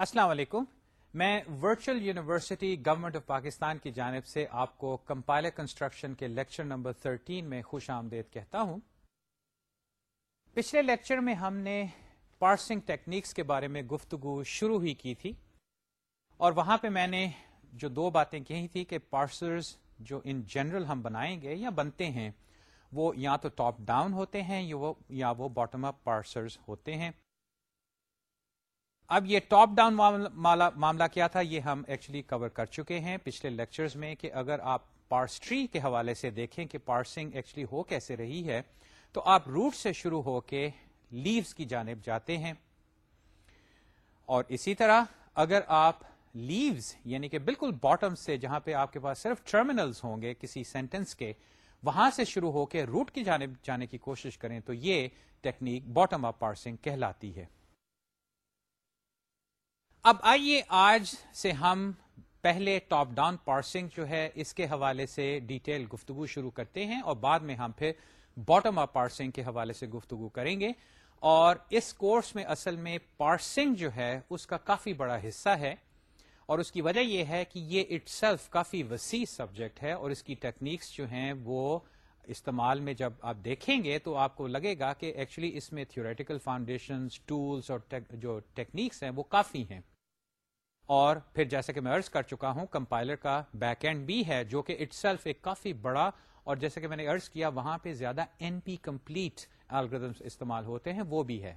السلام علیکم۔ میں virtual university government of Pakistan کی جانب سے آپ کو کمپائلر کنسٹرکشن کے لیکچر نمبر 13 میں خوش آمدید کہتا ہوں۔ پچھلے لیکچر میں ہم نے پارسنگ ٹیکنیکس کے بارے میں گفتگو شروع ہی کی تھی۔ اور وہاں پہ میں نے جو دو باتیں کہی تھی کہ پارسرز جو ان جنرل ہم بنائیں گے یا بنتے ہیں، وہ یا تو ٹاپ ڈاؤن ہوتے ہیں یا وہ باٹم اپ پارسرز ہوتے ہیں۔ اب یہ ٹاپ ڈاؤن معاملہ کیا تھا؟ یہ ہم ایکچولی کور کر چکے ہیں پچھلے لیکچرز میں کہ اگر آپ پارس ٹری کے حوالے سے دیکھیں کہ پارسنگ ایکچولی ہو کیسے رہی ہے، تو آپ روٹ سے شروع ہو کے لیوز کی جانب جاتے ہیں۔ اور اسی طرح اگر آپ لیوز یعنی کہ بالکل باٹم سے جہاں پہ آپ کے پاس صرف ٹرمینلز ہوں گے کسی سینٹینس کے، وہاں سے شروع ہو کے روٹ کی جانب جانے کی کوشش کریں تو یہ ٹیکنیک باٹم اپ پارسنگ کہلاتی ہے۔ اب آئیے آج سے ہم پہلے ٹاپ ڈاؤن پارسنگ جو ہے اس کے حوالے سے ڈیٹیل گفتگو شروع کرتے ہیں اور بعد میں ہم پھر باٹم اپ پارسنگ کے حوالے سے گفتگو کریں گے اور اس کورس میں اصل میں پارسنگ جو ہے اس کا کافی بڑا حصہ ہے اور اس کی وجہ یہ ہے کہ یہ اٹ سیلف کافی وسیع سبجیکٹ ہے اور اس کی ٹیکنیکس جو ہیں وہ استعمال میں جب آپ دیکھیں گے تو آپ کو لگے گا کہ ایکچولی اس میں تھیوریٹیکل فاؤنڈیشن ٹولس اور جو ٹیکنیکس ہیں وہ کافی ہیں۔ اور پھر جیسے کہ میں ارض کر چکا ہوں کمپائلر کا بیک اینڈ بھی ہے جو کہ اٹ سیلف ایک کافی بڑا اور جیسے کہ میں نے ارض کیا، وہاں پہ زیادہ این پی کمپلیٹ الگریدم استعمال ہوتے ہیں، وہ بھی ہے۔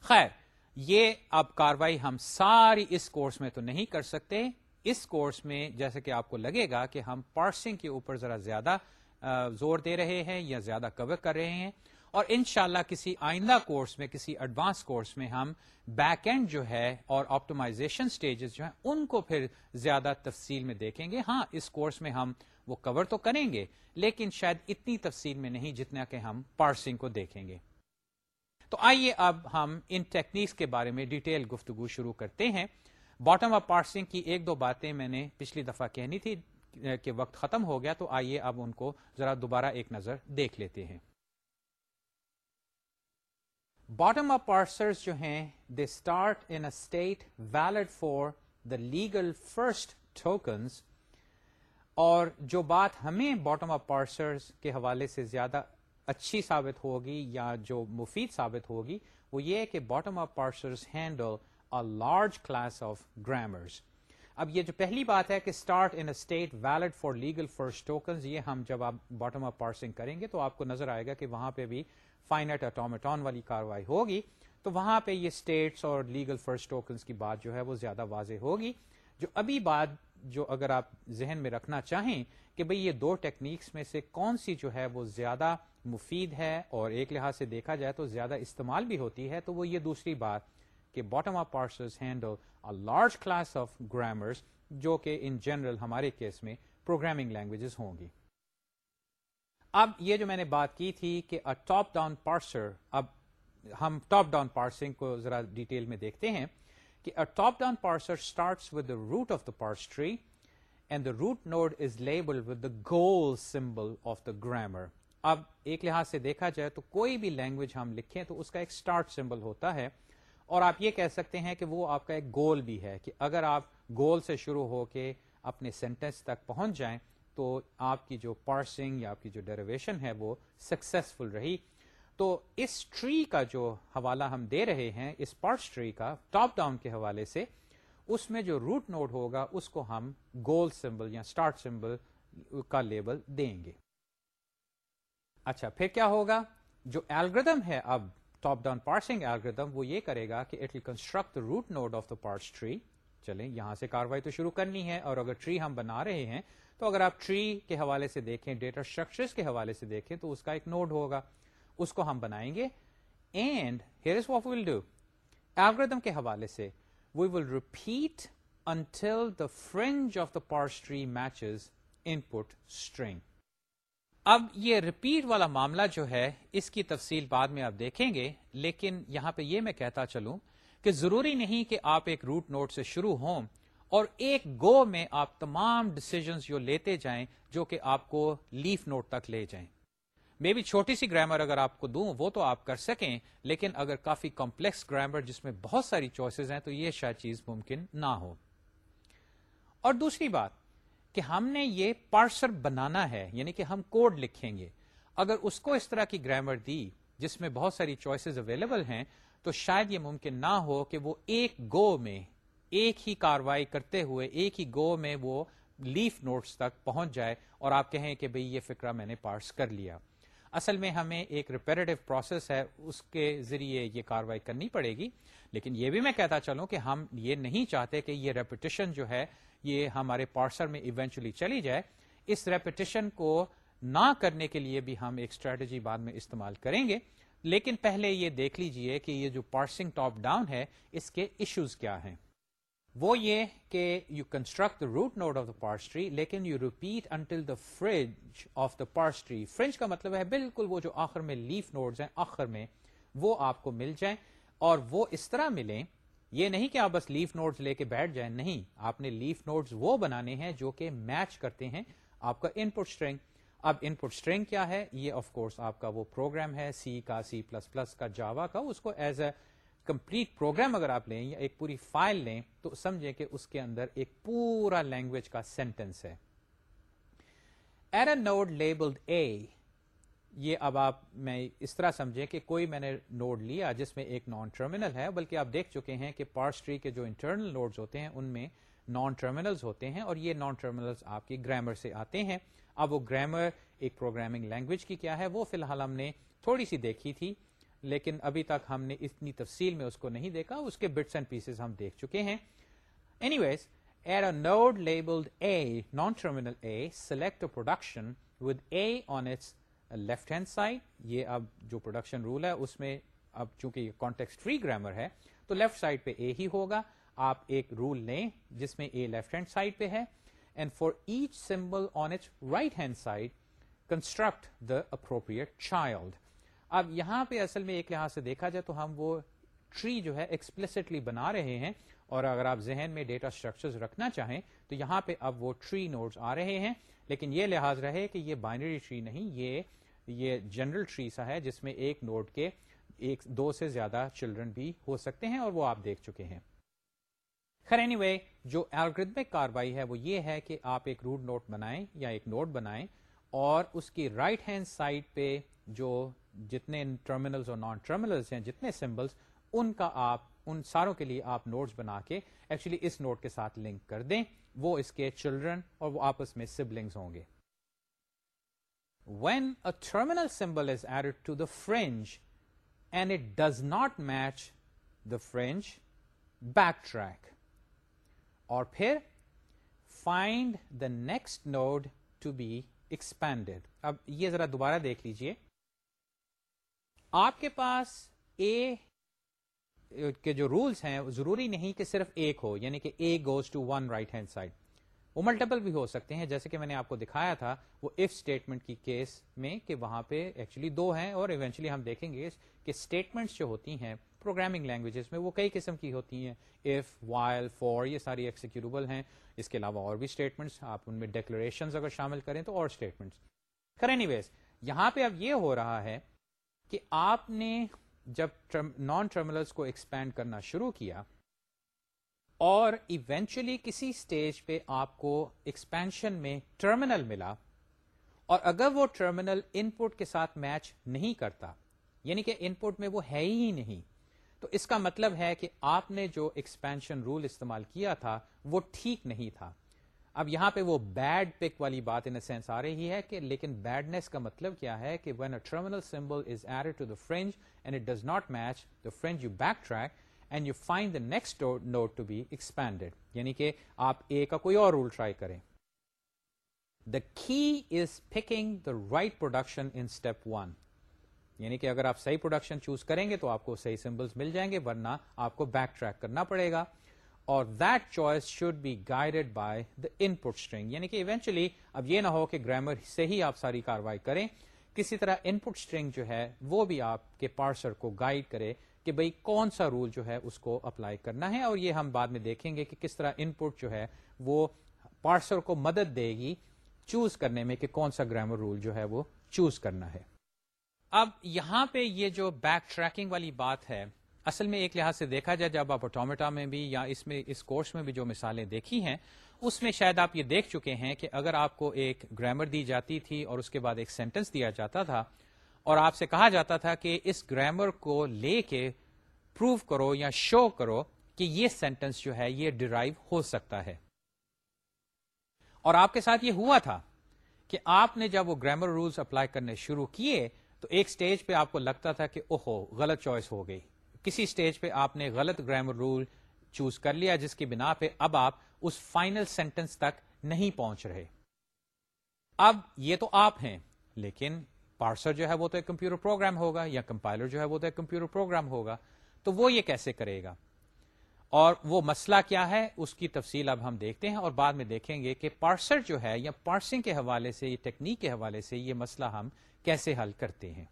خیر، یہ اب کاروائی ہم ساری اس کورس میں تو نہیں کر سکتے۔ اس کورس میں جیسے کہ آپ کو لگے گا کہ ہم پارسنگ کے اوپر ذرا زیادہ زور دے رہے ہیں یا زیادہ کور کر رہے ہیں۔ اور انشاءاللہ کسی آئندہ کورس میں، کسی ایڈوانس کورس میں ہم بیک اینڈ جو ہے اور آپٹمائزیشن سٹیجز جو ہیں، ان کو پھر زیادہ تفصیل میں دیکھیں گے۔ ہاں اس کورس میں ہم وہ کور تو کریں گے، لیکن شاید اتنی تفصیل میں نہیں جتنا کہ ہم پارسنگ کو دیکھیں گے۔ تو آئیے اب ہم ان ٹیکنیکس کے بارے میں ڈیٹیل گفتگو شروع کرتے ہیں۔ باٹم آف پارسنگ کی ایک دو باتیں میں نے پچھلی دفعہ کہنی تھی۔ کہ وقت ختم ہو گیا تو آئیے اب ان کو ذرا دوبارہ ایک نظر دیکھ لیتے ہیں۔ باٹم اپ پارسرز جو ہیں they start in state valid for the legal first tokens اور جو بات ہمیں باٹم اپ پارسرز کے حوالے سے زیادہ اچھی ثابت ہوگی یا جو مفید ثابت ہوگی وہ یہ کہ bottom up parsers handle a large class of grammars اب یہ جو پہلی بات ہے کہ start in state valid for legal first tokens یہ ہم جب آپ باٹم اپ پارسنگ کریں گے تو آپ کو نظر آئے گا کہ وہاں پہ بھی فائنٹ اٹومیٹون والی کاروائی ہوگی۔ تو وہاں پہ یہ اسٹیٹس اور لیگل فرسٹ ٹوکنس کی بات جو ہے وہ زیادہ واضح ہوگی۔ جو ابھی بات جو اگر آپ ذہن میں رکھنا چاہیں کہ بھئی یہ دو ٹیکنیکس میں سے کون سی جو ہے وہ زیادہ مفید ہے اور ایک لحاظ سے دیکھا جائے تو زیادہ استعمال بھی ہوتی ہے، تو وہ یہ دوسری بات کہ bottom of parsers handle large class of grammars جو کہ ان جنرل ہمارے کیس میں پروگرامنگ لینگویجز ہوں گی۔ اب یہ جو میں نے بات کی تھی کہ ٹاپ ڈاؤن پارسر اب ہم ٹاپ ڈاؤن پارسنگ کو ذرا ڈیٹیل میں دیکھتے ہیں کہ top down parser start with the root of the parse tree and the root node is label with the goal symbol of the grammar اب ایک لحاظ سے دیکھا جائے تو کوئی بھی لینگویج ہم لکھیں تو اس کا ایک اسٹارٹ سمبل ہوتا ہے۔ اور آپ یہ کہہ سکتے ہیں کہ وہ آپ کا ایک گول بھی ہے کہ اگر آپ گول سے شروع ہو کے اپنے سینٹینس تک پہنچ جائیں تو آپ کی جو پارسنگ یا آپ کی جو ڈیریویشن ہے وہ سکسیسفل رہی۔ تو اس ٹری کا جو حوالہ ہم دے رہے ہیں، اس پارس ٹری کا ٹاپ ڈاؤن کے حوالے سے، اس میں جو روٹ نوڈ ہوگا، اس کو ہم گول سمبل یا اسٹارٹ سمبل کا لیبل دیں گے۔ اچھا پھر کیا ہوگا؟ جو ایلگردم ہے اب ٹاپ ڈاؤن پارسنگ ایلگردم وہ یہ کرے گا کہ it will construct root node of the parse tree چلیں، یہاں سے کاروائی تو شروع کرنی ہے اور اگر ٹری ہم بنا رہے ہیں، تو اگر آپ ٹری کے حوالے سے دیکھیں ڈیٹا اسٹرکچر کے حوالے سے دیکھیں، تو اس کا ایک نوڈ ہوگا۔ اس کو ہم بنائیں گے۔ And here is what will do algorithm کے حوالے سے we will repeat until the fringe of the parse tree matches input string اب یہ ریپیٹ والا معاملہ جو ہے، اس کی تفصیل بعد میں آپ دیکھیں گے، لیکن یہاں پہ یہ میں کہتا چلوں کہ ضروری نہیں کہ آپ ایک روٹ نوٹ سے شروع ہوں اور ایک گو میں آپ تمام ڈسیزنس جو لیتے جائیں، جو کہ آپ کو لیف نوٹ تک لے جائیں۔ مے بھی چھوٹی سی گرامر اگر آپ کو دوں، وہ تو آپ کر سکیں، لیکن اگر کافی کمپلیکس گرامر جس میں بہت ساری چوائسیز ہیں، تو یہ شاید چیز ممکن نہ ہو۔ اور دوسری بات کہ ہم نے یہ پارسر بنانا ہے یعنی کہ ہم کوڈ لکھیں گے۔ اگر اس کو اس طرح کی گرامر دی جس میں بہت ساری چوائسیز اویلیبل ہیں، تو شاید یہ ممکن نہ ہو کہ وہ ایک گو میں، ایک ہی کاروائی کرتے ہوئے، ایک ہی گو میں وہ لیف نوٹس تک پہنچ جائے اور آپ کہیں کہ بھئی یہ فکرہ میں نے پارس کر لیا۔ اصل میں ہمیں ایک ریپیریٹو پروسیس ہے، اس کے ذریعے یہ کاروائی کرنی پڑے گی۔ لیکن یہ بھی میں کہتا چلوں کہ ہم یہ نہیں چاہتے کہ یہ ریپوٹیشن جو ہے یہ ہمارے پارسر میں ایونچولی چلی جائے، اس ریپوٹیشن کو نہ کرنے کے لیے بھی ہم ایک اسٹریٹجی بعد میں استعمال کریں گے۔ لیکن پہلے یہ دیکھ لیجیے کہ یہ جو پارسنگ ٹاپ ڈاؤن ہے، اس کے ایشوز کیا ہیں۔ وہ یہ کہ you construct the root node of the parse tree لیکن you repeat until the fringe of the parse tree fringe کا مطلب ہے بالکل وہ جو آخر میں لیف نوڈز ہیں، آخر میں وہ آپ کو مل جائیں اور وہ اس طرح ملیں یہ نہیں کہ آپ بس لیف نوٹس لے کے بیٹھ جائیں، نہیں، آپ نے لیف نوٹس وہ بنانے ہیں جو کہ میچ کرتے ہیں آپ کا ان پٹ اسٹرنگ اب ان پٹ اسٹرنگ کیا ہے؟ یہ آف کورس آپ کا وہ پروگرام ہے سی کا سی پلس پلس کا جاوا کا۔ اس کو ایز اے کمپلیٹ پروگرام اگر آپ لیں یا ایک پوری فائل لیں، تو سمجھیں کہ اس کے اندر ایک پورا لینگویج کا سینٹینس ہے۔ ار نوڈ لیبلڈ اے یہ اب آپ میں اس طرح سمجھیں کہ کوئی میں نے نوڈ لیا جس میں ایک نان ٹرمینل ہے، بلکہ آپ دیکھ چکے ہیں کہ پارس ٹری کے جو انٹرنل نوڈز ہوتے ہیں، ان میں نان ٹرمینلز ہوتے ہیں اور یہ نان ٹرمینلز آپ کی گرامر سے آتے ہیں۔ اب وہ گرامر ایک پروگرامنگ لینگویج کی کیا ہے؟ وہ فی الحال ہم نے تھوڑی سی دیکھی تھی، لیکن ابھی تک ہم نے اتنی تفصیل میں اس کو نہیں دیکھا۔ اس کے بٹس اینڈ پیسز ہم دیکھ چکے ہیں۔ Anyways at a node labeled A non terminal A select production with A on its left hand side, یہ اب جو پروڈکشن رول ہے، اس میں اب چونکہ یہ فری گرامر ہے، تو لیفٹ سائڈ پہ اے ہی ہوگا۔ آپ ایک رول لیں جس میں اے لیفٹ ہینڈ سائڈ پہ ہے۔ And for each symbol on it right hand side construct the appropriate child اب یہاں پہ اصل میں ایک لحاظ سے دیکھا جائے تو ہم وہ ٹری جو ہے ایکسپلسٹلی بنا رہے ہیں۔ اور اگر آپ ذہن میں ڈیٹا اسٹرکچر رکھنا چاہیں، تو یہاں پہ اب وہ ٹری نوٹس آ رہے ہیں۔ لیکن یہ لحاظ رہے کہ یہ بائنری ٹری نہیں، یہ یہ جنرل ٹری سا ہے جس میں ایک نوڈ کے ایک دو سے زیادہ چلڈرن بھی ہو سکتے ہیں اور وہ آپ دیکھ چکے ہیں۔ خیر اینی وے جو الگریدمک کاروائی ہے وہ یہ ہے کہ آپ ایک روٹ نوٹ بنائیں یا ایک نوٹ بنائیں اور اس کی رائٹ ہینڈ سائڈ پہ جو جتنے ٹرمینلز اور نان ٹرمینلز ہیں، جتنے سمبلس ان کا آپ ان ساروں کے لیے آپ نوٹس بنا کے ایکچولی اس نوٹ کے ساتھ لنک کر دیں۔ وہ اس کے چلڈرن اور وہ آپس میں سبلنگس ہوں گے۔ When a terminal symbol is add to the fringe and it does not match the fringe back track اور پھر find the next node to be expanded اب یہ ذرا دوبارہ دیکھ لیجیے۔ آپ کے پاس اے کے جو رولس ہیں، ضروری نہیں کہ صرف ایک ہو یعنی کہ A goes to one right hand side وہ ملٹیپل بھی ہو سکتے ہیں، جیسے کہ میں نے آپ کو دکھایا تھا، وہ اف اسٹیٹمنٹ کی کیس میں کہ وہاں پہ ایکچولی دو ہیں اور ایونچولی ہم دیکھیں گے کہ اسٹیٹمنٹس جو ہوتی ہیں پروگرامنگ لینگویجز میں وہ کئی قسم کی ہوتی ہیں۔ اف وائل فور یہ ساری ایکسیکیوٹیبل ہیں۔ اس کے علاوہ اور بھی اسٹیٹمنٹس آپ ان میں ڈیکلریشن اگر شامل کریں تو اور اسٹیٹمنٹس خیر اینی ویز یہاں پہ اب یہ ہو رہا ہے کہ آپ نے جب نان ٹرمینلس کو ایکسپینڈ کرنا شروع کیا اور ایونچولی کسی اسٹیج پہ آپ کو ایکسپینشن میں ٹرمینل ملا اور اگر وہ ٹرمینل ان پٹ کے ساتھ میچ نہیں کرتا یعنی کہ ان پٹ میں وہ ہے ہی نہیں، تو اس کا مطلب ہے کہ آپ نے جو ایکسپینشن رول استعمال کیا تھا، وہ ٹھیک نہیں تھا۔ اب یہاں پہ وہ بیڈ پک والی بات ان سینس آ رہی ہے کہ لیکن بیڈنس کا مطلب کیا ہے کہ when a terminal symbol is add to the fringe and it does not match the fringe you backtrack and you find the next node to be expanded یعنی کہ آپ اے کا کوئی اور رول ٹرائی کریں. The key is picking the right production in step one یعنی کہ اگر آپ صحیح پروڈکشن چوز کریں گے تو آپ کو صحیح سمبلس مل جائیں گے ورنہ آپ کو بیک ٹریک کرنا پڑے گا. اور that choice should be guided by the input string یعنی کہ ایونچولی اب یہ نہ ہو کہ گرامر سے ہی آپ ساری کاروائی کریں، کسی طرح ان پٹ اسٹرنگ جو ہے وہ بھی آپ کے پارسر کو گائیڈ کرے کہ بھئی کون سا رول جو ہے اس کو اپلائی کرنا ہے، اور یہ ہم بعد میں دیکھیں گے کہ کس طرح ان پٹ جو ہے وہ پارسر کو مدد دے گی چوز کرنے میں کہ کون سا گرامر رول جو ہے وہ چوز کرنا ہے۔ اب یہاں پہ یہ جو بیک ٹریکنگ والی بات ہے اصل میں ایک لحاظ سے دیکھا جائے، جب آپ آٹومیٹا میں بھی یا اس میں، اس کورس میں بھی جو مثالیں دیکھی ہیں، اس میں شاید آپ یہ دیکھ چکے ہیں کہ اگر آپ کو ایک گرامر دی جاتی تھی اور اس کے بعد ایک سینٹنس دیا جاتا تھا، اور آپ سے کہا جاتا تھا کہ اس گرامر کو لے کے پروو کرو یا شو کرو کہ یہ سینٹنس جو ہے، یہ ڈرائیو ہو سکتا ہے۔ اور آپ کے ساتھ یہ ہوا تھا کہ آپ نے جب وہ گرامر رولس اپلائی کرنے شروع کیے، تو ایک سٹیج پہ آپ کو لگتا تھا کہ اوہو، غلط چوائس ہو گئی۔ کسی سٹیج پہ آپ نے غلط گرامر رول چوز کر لیا جس کی بنا پہ اب آپ اس فائنل سینٹنس تک نہیں پہنچ رہے۔ اب یہ تو آپ ہیں، لیکن پارسر جو ہے وہ تو ایک کمپیوٹر پروگرام ہوگا یا کمپائلر جو ہے وہ تو ایک کمپیوٹر پروگرام ہوگا، تو وہ یہ کیسے کرے گا؟ اور وہ مسئلہ کیا ہے؟ اس کی تفصیل اب ہم دیکھتے ہیں اور بعد میں دیکھیں گے کہ پارسر جو ہے یا پارسنگ کے حوالے سے، یہ ٹیکنیک کے حوالے سے یہ مسئلہ ہم کیسے حل کرتے ہیں۔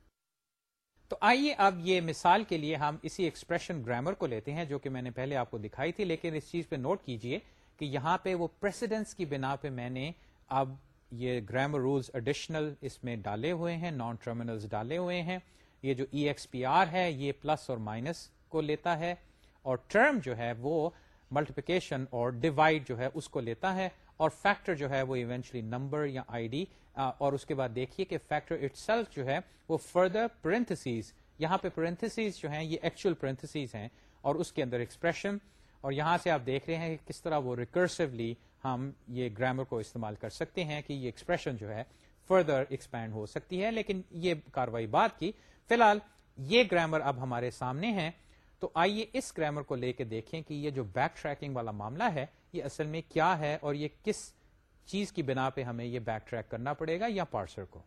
تو آئیے اب یہ مثال کے لیے ہم اسی ایکسپریشن گرامر کو لیتے ہیں جو کہ میں نے پہلے آپ کو دکھائی تھی، لیکن اس چیز پہ نوٹ کیجیے کہ یہاں پہ وہ پریسیڈنس کی بنا پہ میں نے اب یہ گرامر رولز اڈیشنل اس میں ڈالے ہوئے ہیں نان ٹرمینلز ڈالے ہوئے ہیں۔ یہ جو ای ایکس پی آر ہے، یہ پلس اور مائنس کو لیتا ہے اور ٹرم جو ہے وہ ملٹیپیکیشن اور ڈیوائڈ جو ہے اس کو لیتا ہے اور فیکٹر جو ہے وہ ایونچلی نمبر یا آئی ڈی اور اس کے بعد دیکھیے کہ فیکٹر اٹ سیلف جو ہے وہ فردر پرنتھسیز یہاں پہ پرنتھسیز جو ہیں، یہ ایکچوئل پرنتھسیز ہیں، اور اس کے اندر ایکسپریشن اور یہاں سے آپ دیکھ رہے ہیں کہ کس طرح وہ ریکرسولی ہم یہ گرامر کو استعمال کر سکتے ہیں کہ یہ ایکسپریشن جو ہے فردر ایکسپینڈ ہو سکتی ہے، لیکن یہ کاروائی بات کی۔ فی الحال یہ گرامر اب ہمارے سامنے ہیں۔ تو آئیے اس گرامر کو لے کے دیکھیں کہ یہ جو بیک ٹریکنگ والا معاملہ ہے، یہ اصل میں کیا ہے اور یہ کس چیز کی بنا پہ ہمیں یہ بیک ٹریک کرنا پڑے گا یا پارسر کو۔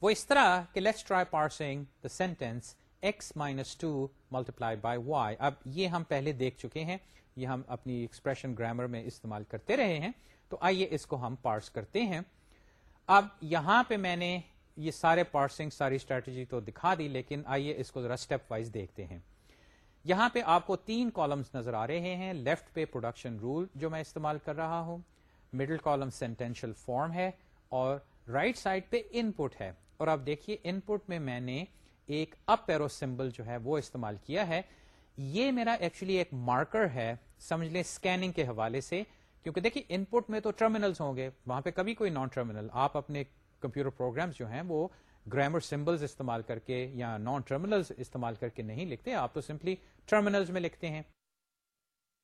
وہ اس طرح کہ let's try parsing the sentence x minus two multiply by y اب یہ ہم پہلے دیکھ چکے ہیں، یہ ہم اپنی ایکسپریشن گرامر میں استعمال کرتے رہے ہیں۔ تو آئیے اس کو ہم پارس کرتے ہیں۔ اب یہاں پہ میں نے یہ سارے پارسنگ ساری اسٹریٹجی تو دکھا دی، لیکن آئیے اس کو ذرا اسٹیپ وائز دیکھتے ہیں۔ یہاں پہ آپ کو تین کالمس نظر آ رہے ہیں۔ لیفٹ پہ پروڈکشن رول جو میں استعمال کر رہا ہوں۔ مڈل کالم سینٹینشل فارم ہے اور رائٹ right سائڈ پہ ان پٹ ہے۔ اور آپ دیکھیے ان پٹ میں میں نے ایک اپ پیرو سمبل جو ہے وہ استعمال کیا ہے۔ یہ میرا ایکچولی ایک مارکر ہے، سمجھ لیں اسکیننگ کے حوالے سے۔ کیونکہ دیکھیے ان پٹ میں تو ٹرمینلس ہوں گے، وہاں پہ کبھی کوئی نان ٹرمینل آپ اپنے کمپیوٹر پروگرامس جو ہیں وہ گرامر سمبلز استعمال کر کے یا نان ٹرمینل استعمال کر کے نہیں لکھتے، آپ تو سمپلی ٹرمینلز میں لکھتے ہیں۔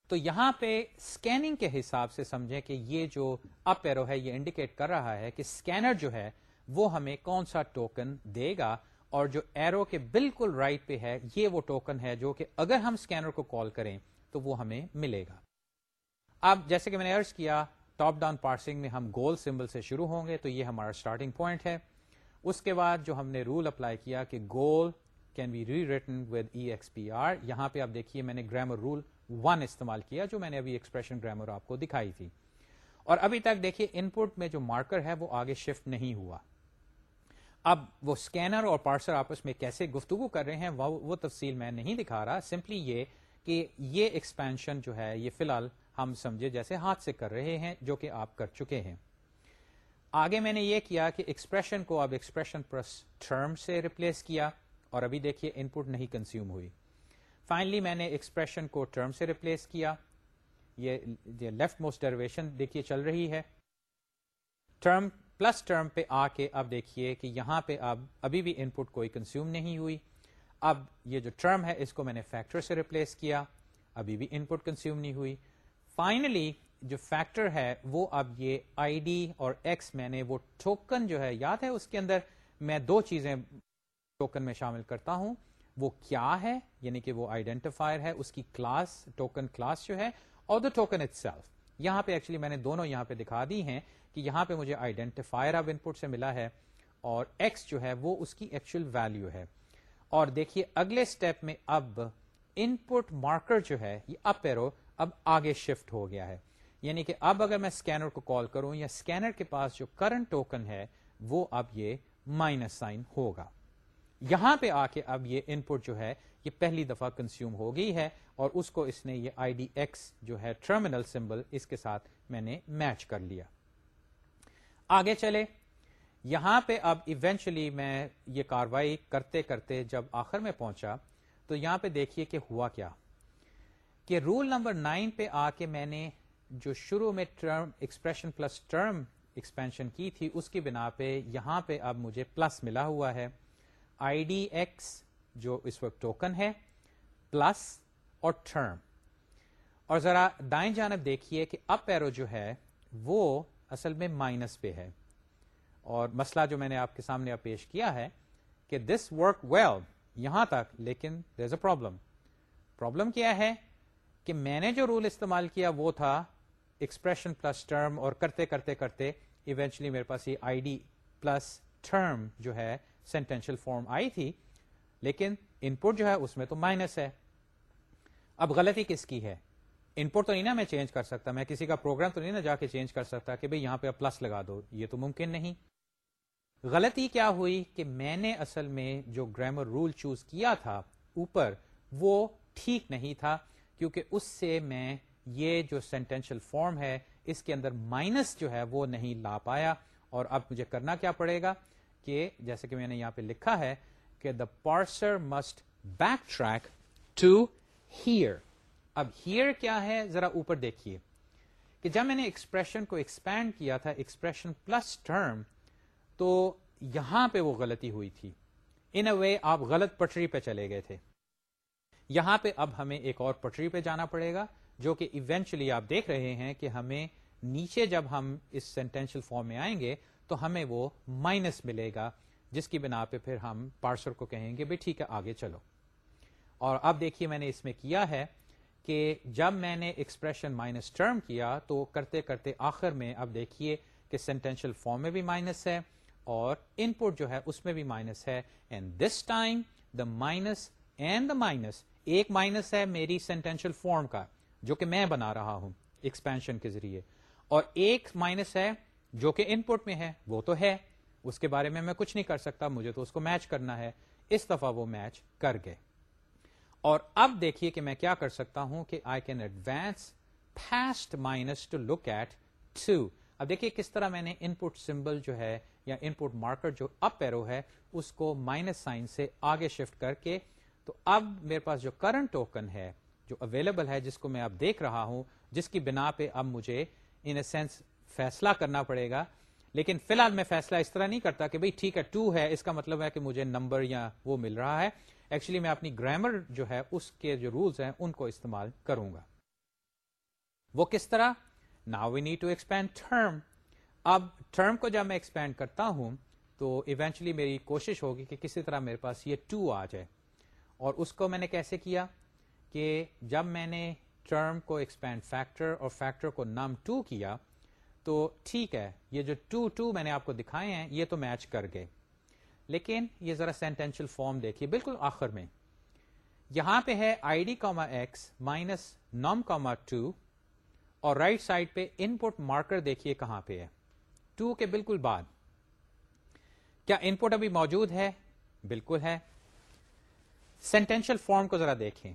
تو یہاں پہ اسکیننگ کے حساب سے سمجھیں کہ یہ جو اپ ایرو ہے، یہ انڈیکیٹ کر رہا ہے کہ اسکینر جو ہے، وہ ہمیں کون سا ٹوکن دے گا اور جو ایرو کے بالکل رائٹ پہ ہے، یہ وہ ٹوکن ہے جو کہ اگر ہم اسکینر کو کال کریں تو وہ ہمیں ملے گا۔ اب جیسے کہ میں نے ارض کیا ٹاپ ڈاؤن پارسنگ میں ہم گول سمبل سے شروع ہوں گے تو یہ ہمارا اسٹارٹنگ پوائنٹ ہے۔ اس کے بعد جو ہم نے رول اپلائی کیا کہ goal can be rewritten with E X P R یہاں پہ آپ دیکھیے میں نے گرامر رول ون استعمال کیا جو میں نے ابھی ایکسپریشن گرامر آپ کو دکھائی تھی۔ اور ابھی تک دیکھیے ان پٹ میں جو مارکر ہے وہ آگے شفٹ نہیں ہوا۔ اب وہ اسکینر اور پارسر آپس میں کیسے گفتگو کر رہے ہیں وہ تفصیل میں نہیں دکھا رہا۔ سمپلی یہ کہ یہ ایکسپینشن جو ہے یہ فی الحال ہم سمجھے جیسے ہاتھ سے کر رہے ہیں جو کہ آپ کر چکے ہیں۔ آگے میں نے یہ کیا کہ ایکسپریشن کو اب ایکسپریشن پلس ٹرم سے ریپلیس کیا اور ابھی دیکھیے ان پٹ نہیں کنزیوم ہوئی۔ فائنلی میں نے ایکسپریشن کو ٹرم سے ریپلیس کیا. یہ لیفٹ موسٹ ڈرویشن دیکھیے چل رہی ہے. ٹرم پلس ٹرم پہ آ کے اب دیکھیے کہ یہاں پہ اب، ابھی بھی ان پٹ کوئی کنزیوم نہیں ہوئی. اب یہ جو ٹرم ہے اس کو میں نے فیکٹر سے ریپلیس کیا. ابھی بھی ان پٹ کنزیوم نہیں ہوئی. فائنلی جو فیکٹر ہے وہ اب یہ آئی ڈی اور ایکس میں نے وہ ٹوکن جو ہے، یاد ہے اس کے اندر میں دو چیزیں ٹوکن میں شامل کرتا ہوں. وہ کیا ہے؟ یعنی کہ وہ آئیڈینٹیفائر ہے، اس کی کلاس ٹوکن کلاس جو ہے، اور دا ٹوکن اٹ سیلف یہاں پہ ایکچولی میں نے دونوں یہاں پہ دکھا دی ہیں کہ یہاں پہ مجھے آئیڈینٹیفائر اب ان پٹ سے ملا ہے، اور ایکس جو ہے وہ اس کی ایکچوئل ویلو ہے۔ اور دیکھیے اگلے اسٹیپ میں اب ان پٹ مارکر جو ہے، یہ اپ ایرو اب آگے شفٹ ہو گیا ہے۔ یعنی کہ اب اگر میں اسکینر کو کال کروں یا اسکینر کے پاس جو کرنٹ ٹوکن ہے، وہ اب یہ مائنس سائن ہوگا۔ یہاں پہ آ کے اب یہ ان پٹ جو ہے، یہ پہلی دفعہ کنزیوم ہو گئی ہے اور اس کو اس نے یہ آئی ڈی ایکس جو ہے ٹرمینل سمبل اس کے ساتھ میں نے میچ کر لیا۔ آگے چلے۔ یہاں پہ اب ایونچولی میں یہ کاروائی کرتے کرتے جب آخر میں پہنچا، تو یہاں پہ دیکھیے کہ ہوا کیا۔ کہ رول نمبر نائن پہ آ کے میں نے جو شروع میں term expression plus term expansion کی تھی، اس کی بنا پہ یہاں پہ اب مجھے پلس ملا ہوا ہے۔ آئی ڈی ایکس جو اس وقت ٹوکن ہے، پلس اور ٹرم۔ اور ذرا دائیں جانب دیکھیے کہ اپ پیرو جو ہے، وہ اصل میں مائنس پہ ہے۔ اور مسئلہ جو میں نے آپ کے سامنے اب پیش کیا ہے کہ دس ورک ویل یہاں تک، لیکن there is a problem. Problem کیا ہے کہ میں نے جو رول استعمال کیا وہ تھا ایکسپریشن پلس ٹرم اور کرتے کرتے کرتے ایونچلی میرے پاس یہ آئی ڈی پلس ٹرم جو ہے سینٹینشل فارم آئی تھی، لیکن ان پٹ جو ہے اس میں تو مائنس ہے۔ اب غلطی کس کی ہے؟ ان پٹ تو نہیں نا میں چینج کر سکتا، میں کسی کا پروگرام تو نہیں نا جا کے چینج کر سکتا کہ بھئی یہاں پہ پلس لگا دو، یہ تو ممکن نہیں۔ غلطی کیا ہوئی کہ میں نے اصل میں جو گرامر رول چوز کیا تھا اوپر، وہ ٹھیک نہیں تھا، کیونکہ اس سے میں یہ جو سینٹینشل فارم ہے، اس کے اندر مائنس جو ہے وہ نہیں لا پایا۔ اور اب مجھے کرنا کیا پڑے گا؟ کہ جیسے کہ میں نے یہاں پہ لکھا ہے کہ the parser must backtrack to here اب ہیئر کیا ہے؟ ذرا اوپر دیکھیے کہ جب میں نے ایکسپریشن کو ایکسپینڈ کیا تھا ایکسپریشن پلس ٹرم تو یہاں پہ وہ غلطی ہوئی تھی۔ ان اے وے آپ غلط پٹری پہ چلے گئے تھے۔ یہاں پہ اب ہمیں ایک اور پٹری پہ جانا پڑے گا، جو کہ ایونچولی آپ دیکھ رہے ہیں کہ ہمیں نیچے جب ہم اس سینٹینشل فارم میں آئیں گے تو ہمیں وہ مائنس ملے گا، جس کی بنا پہ پھر ہم پارسر کو کہیں گے بھائی ٹھیک ہے، آگے چلو۔ اور اب دیکھیے میں نے اس میں کیا ہے کہ جب میں نے ایکسپریشن مائنس ٹرم کیا تو کرتے کرتے آخر میں اب دیکھیے کہ سینٹینشل فارم میں بھی مائنس ہے اور ان پٹ جو ہے اس میں بھی مائنس ہے۔ And this time the minus and the minus ایک مائنس ہے میری سینٹینشل فارم کا، جو کہ میں بنا رہا ہوں ایکسپینشن کے ذریعے۔ اور ایک مائنس ہے جو کہ ان پٹ میں ہے، وہ تو ہے. اس کے بارے میں میں کچھ نہیں کر سکتا، مجھے تو اس کو میچ کرنا ہے. اس دفعہ وہ میچ کر گئے. اور اب دیکھیے کہ میں کیا کر سکتا ہوں کہ I can advance fast minus to look at two اب دیکھیے کس طرح میں نے ان پٹ سمبل جو ہے یا ان پٹ مارکر جو اپ پیرو ہے، اس کو مائنس سائن سے آگے شفٹ کر کے، تو اب میرے پاس جو کرنٹ ٹوکن ہے، جو اویلیبل ہے، جس کو میں اب دیکھ رہا ہوں، جس کی بنا پہ اب مجھے ان اے سینس فیصلہ کرنا پڑے گا۔ لیکن فی الحال میں فیصلہ اس طرح نہیں کرتا کہ بھئی ٹھیک ہے، ٹو ہے، اس کا مطلب ہے کہ مجھے نمبر یا وہ مل رہا ہے۔ ایکچولی میں اپنی گرامر جو ہے، اس کے جو رولز ہیں، ان کو استعمال کروں گا۔ وہ کس طرح؟ نا we need to expand term اب ٹرم کو جب میں ایکسپینڈ کرتا ہوں، تو ایونچولی میری کوشش ہوگی کہ کسی طرح میرے پاس یہ ٹو آ جائے۔ اور اس کو میں نے کیسے کیا؟ کہ جب میں نے ٹرم کو ایکسپینڈ فیکٹر اور فیکٹر کو نام ٹو کیا تو ٹھیک ہے، یہ جو ٹو ٹو میں نے آپ کو دکھائے ہیں، یہ تو میچ کر گئے۔ لیکن یہ ذرا سینٹینشل فارم دیکھیے، بالکل آخر میں۔ یہاں پہ ہے I D comma x minus num comma two اور رائٹ سائڈ پہ ان پٹ مارکر دیکھیے کہاں پہ ہے۔ ٹو کے بالکل بعد۔ کیا ان پٹ ابھی موجود ہے؟ بالکل ہے۔ سینٹینشل فارم کو ذرا دیکھیں۔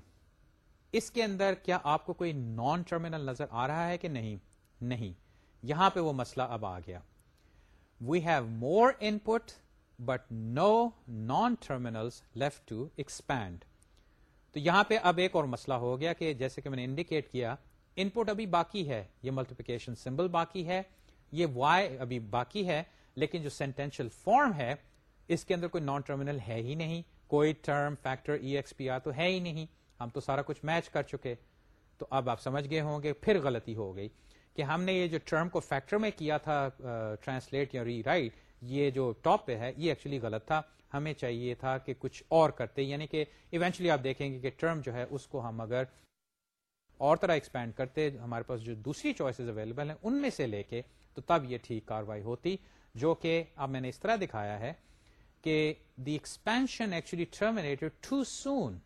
اس کے اندر کیا آپ کو کوئی نان ٹرمینل نظر آ رہا ہے کہ نہیں؟ نہیں۔ یہاں پہ وہ مسئلہ اب آ گیا۔ We have more input but no non terminal left to expand تو یہاں پہ اب ایک اور مسئلہ ہو گیا کہ جیسے کہ میں نے انڈیکیٹ کیا ان پٹ ابھی باقی ہے، یہ ملٹیپیکیشن سمبل باقی ہے، یہ وائی ابھی باقی ہے، لیکن جو سینٹینشل فارم ہے، اس کے اندر کوئی نان ٹرمینل ہے ہی نہیں، کوئی term factor E X P R تو ہے ہی نہیں۔ ہم تو سارا کچھ میچ کر چکے۔ تو اب آپ سمجھ گئے ہوں گے، پھر غلطی ہو گئی۔ کہ ہم نے یہ جو ٹرم کو فیکٹر میں کیا تھا ٹرانسلیٹ یا ری رائٹ یہ جو ٹاپ پہ ہے، یہ ایکچولی غلط تھا۔ ہمیں چاہیے تھا کہ کچھ اور کرتے یعنی کہ ایونچولی آپ دیکھیں گے کہ ٹرم جو ہے، اس کو ہم اگر اور طرح ایکسپینڈ کرتے، ہمارے پاس جو دوسری چوائسیز اویلیبل ہیں، ان میں سے لے کے، تو تب یہ ٹھیک کاروائی ہوتی۔ جو کہ اب میں نے اس طرح دکھایا ہے کہ the expansion actually terminated too soon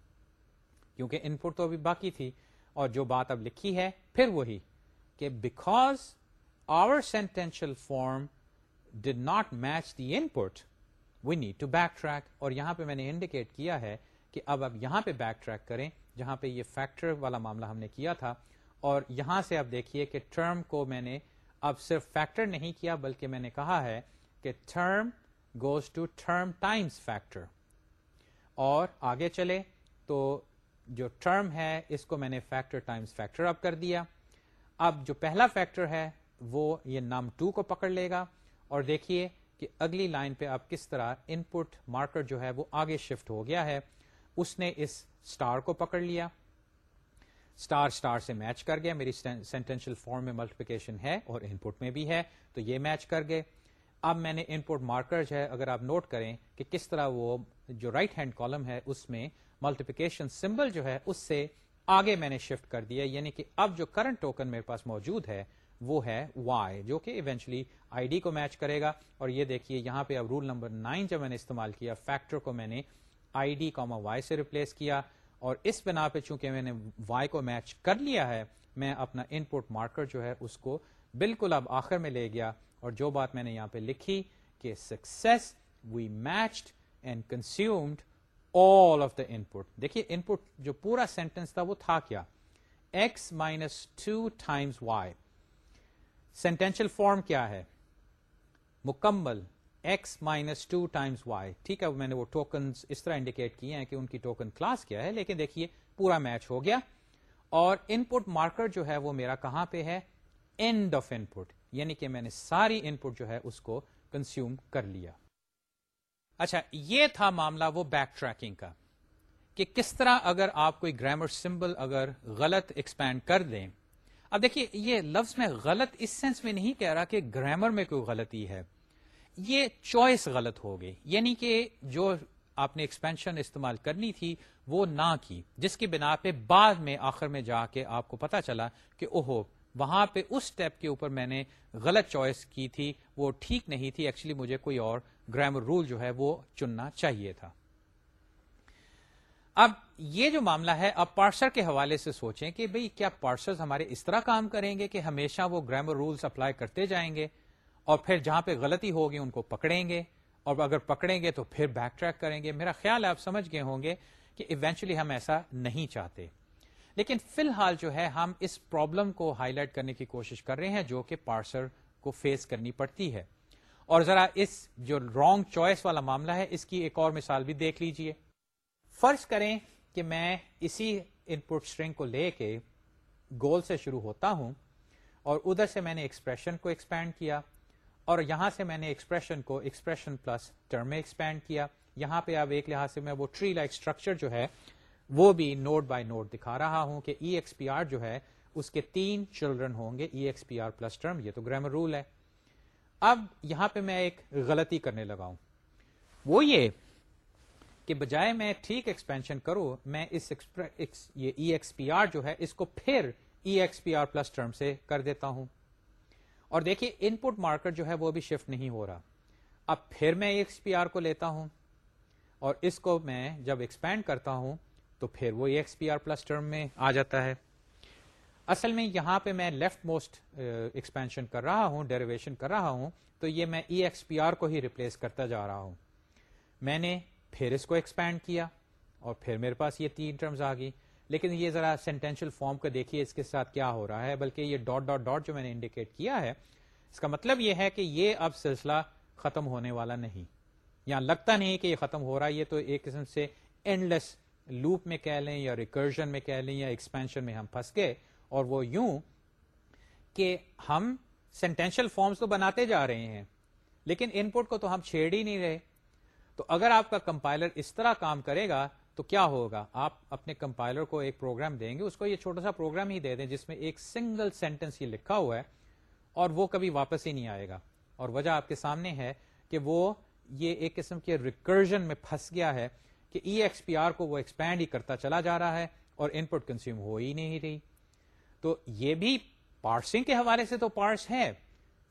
کیونکہ ان پٹ تو ابھی باقی تھی اور جو بات اب لکھی ہے، پھر وہی۔ کہ because our sentential form did not match the input we need to backtrack اور یہاں پہ میں نے انڈیکیٹ کیا ہے کہ اب اب یہاں پہ بیک ٹریک کریں، جہاں پہ یہ فیکٹر والا معاملہ ہم نے کیا تھا، اور یہاں سے اب دیکھیے کہ ٹرم کو میں نے اب صرف فیکٹر نہیں کیا، بلکہ میں نے کہا ہے کہ کہ term goes to term times factor اور آگے چلے تو جو ٹرم ہے، اس کو میں نے فیکٹر ٹائمس فیکٹر اب کر دیا۔ اب جو پہلا فیکٹر ہے وہ یہ نام ٹو کو پکڑ لے گا اور دیکھیے کہ اگلی لائن پہ اب کس طرح ان پٹ مارکر جو ہے وہ آگے شفٹ ہو گیا ہے۔ اس نے اس اسٹار کو پکڑ لیا۔ اسٹار اسٹار سے میچ کر گیا۔ میری سینٹینشل فارم میں ملٹیپیکیشن ہے اور ان پٹ میں بھی ہے، تو یہ میچ کر گئے۔ اب میں نے ان پٹ مارکر ہے، اگر آپ نوٹ کریں کہ کس طرح وہ جو رائٹ ہینڈ کالم ہے، اس میں ملٹیپیکیشن سمبل جو ہے، اس سے آگے میں نے شفٹ کر دیا یعنی کہ اب جو کرنٹ ٹوکن میرے پاس موجود ہے، وہ ہے وائی جو کہ ایونچلی آئی ڈی کو میچ کرے گا۔ اور یہ دیکھیے، یہاں پہ اب رول نمبر نائن جب میں نے استعمال کیا فیکٹر کو میں نے آئی ڈی کاما وائی سے ریپلیس کیا۔ اور اس بنا پہ چونکہ میں نے وائی کو میچ کر لیا ہے، میں اپنا ان پٹ مارکر جو ہے، اس کو بالکل اب آخر میں لے گیا۔ اور جو بات میں نے یہاں پہ لکھی کہ success we matched and consumed all of the input دیکھیے ان پٹ جو پورا سینٹینس تھا وہ تھا کیا؟ X minus two times Y sentential form کیا ہے؟ مکمل X minus two times Y ٹھیک ہے، میں نے وہ ٹوکن اس طرح انڈیکیٹ کیے ہیں کہ ان کی ٹوکن کلاس کیا ہے، لیکن دیکھیے، پورا میچ ہو گیا۔ اور ان پٹ مارکر جو ہے وہ میرا کہاں پہ ہے؟ اینڈ آف ان پٹ یعنی کہ میں نے ساری ان پٹ جو ہے اس کو کنزیوم کر لیا۔ اچھا یہ تھا معاملہ وہ بیک ٹریکنگ کا کہ کس طرح اگر آپ کوئی گرامر سمبل اگر غلط ایکسپینڈ کر دیں۔ اب دیکھیے، یہ لفظ میں غلط اس سینس میں نہیں کہہ رہا کہ گرامر میں کوئی غلطی ہے۔ یہ چوائس غلط ہو گئی۔ یعنی کہ جو آپ نے ایکسپینشن استعمال کرنی تھی، وہ نہ کی۔ جس کی بنا پہ بعد میں، آخر میں جا کے آپ کو پتا چلا کہ اوہو، وہاں پہ اس اسٹیپ کے اوپر میں نے غلط چوائس کی تھی، وہ ٹھیک نہیں تھی۔ ایکچولی مجھے کوئی اور گرامر رول جو ہے وہ چننا چاہیے تھا۔ اب یہ جو معاملہ ہے، اب پارسر کے حوالے سے سوچیں کہ بھئی کیا پارسر ہمارے اس طرح کام کریں گے کہ ہمیشہ وہ گرامر رولس اپلائی کرتے جائیں گے اور پھر جہاں پہ غلطی ہوگی ان کو پکڑیں گے اور اگر پکڑیں گے تو پھر بیک ٹریک کریں گے۔ میرا خیال ہے آپ سمجھ گئے ہوں گے کہ ایونچولی ہم ایسا نہیں چاہتے۔ لیکن فی الحال جو ہے، ہم اس پرابلم کو ہائی لائٹ کرنے کی کوشش کر رہے ہیں جو کہ پارسر کو فیس کرنی پڑتی ہے۔ اور ذرا اس جو رانگ چوائس والا معاملہ ہے، اس کی ایک اور مثال بھی دیکھ لیجیے۔ فرض کریں کہ میں اسی ان پٹ اسٹرنگ کو لے کے گول سے شروع ہوتا ہوں اور ادھر سے میں نے ایکسپریشن کو ایکسپینڈ کیا اور یہاں سے میں نے ایکسپریشن کو ایکسپریشن پلس ٹرم میں ایکسپینڈ کیا۔ یہاں پہ اب ایک لحاظ سے میں وہ ٹری لائک اسٹرکچر جو ہے، وہ بھی نوٹ بائی نوٹ دکھا رہا ہوں کہ ای ایکس پی آر جو ہے، اس کے تین چلڈرن ہوں گے E X P R plus term یہ تو گرامر رول ہے۔ اب یہاں پہ میں ایک غلطی کرنے لگا ہوں۔ وہ یہ کہ بجائے میں ٹھیک ایکسپینشن کروں، میں اس یہ ای ایکس پی آر جو ہے، اس کو پھر E X P R plus term سے کر دیتا ہوں۔ اور دیکھیے ان پٹ مارکر جو ہے، وہ بھی شفٹ نہیں ہو رہا۔ اب پھر میں ای ایکس پی آر کو لیتا ہوں۔ اور اس کو میں جب ایکسپینڈ کرتا ہوں، تو پھر وہ X P R plus term میں آ جاتا ہے۔ اصل میں یہاں پہ میں لیفٹ موسٹ ایکسپینشن کر رہا ہوں ڈیریویشن کر رہا ہوں، تو یہ میں ای ایکس پی آر کو ہی ریپلیس کرتا جا رہا ہوں۔ میں نے پھر اس کو ایکسپینڈ کیا اور پھر میرے پاس یہ تین ٹرمز آ گئی لیکن یہ ذرا سینٹینشل فارم کو دیکھیے اس کے ساتھ کیا ہو رہا ہے، بلکہ یہ ڈاٹ ڈاٹ ڈاٹ جو میں نے انڈیکیٹ کیا ہے، اس کا مطلب یہ ہے کہ یہ اب سلسلہ ختم ہونے والا نہیں۔ یہاں لگتا نہیں کہ یہ ختم ہو رہا ہے یہ تو ایک قسم سے اینڈ لیس لوپ میں کہہ لیں یا ریکرجن میں کہہ لیں یا ایکسپینشن میں ہم پھنس گئے۔ اور وہ یوں کہ ہم سینٹینشل فارمز تو بناتے جا رہے ہیں، لیکن ان پٹ کو تو ہم چھیڑ ہی نہیں رہے۔ تو اگر آپ کا کمپائلر اس طرح کام کرے گا، تو کیا ہوگا؟ آپ اپنے کمپائلر کو ایک پروگرام دیں گے، اس کو یہ چھوٹا سا پروگرام ہی دے دیں جس میں ایک سنگل سینٹینس یہ لکھا ہوا ہے، اور وہ کبھی واپس ہی نہیں آئے گا۔ اور وجہ آپ کے سامنے ہے کہ وہ یہ ایک قسم کے ریکرجن میں پھنس گیا ہے کہ ای ایکس پی آر کو وہ ایکسپینڈ ہی کرتا چلا جا رہا ہے اور ان پٹ کنزیوم ہو ہی نہیں رہی۔ تو یہ بھی پارسنگ کے حوالے سے تو پارس ہے۔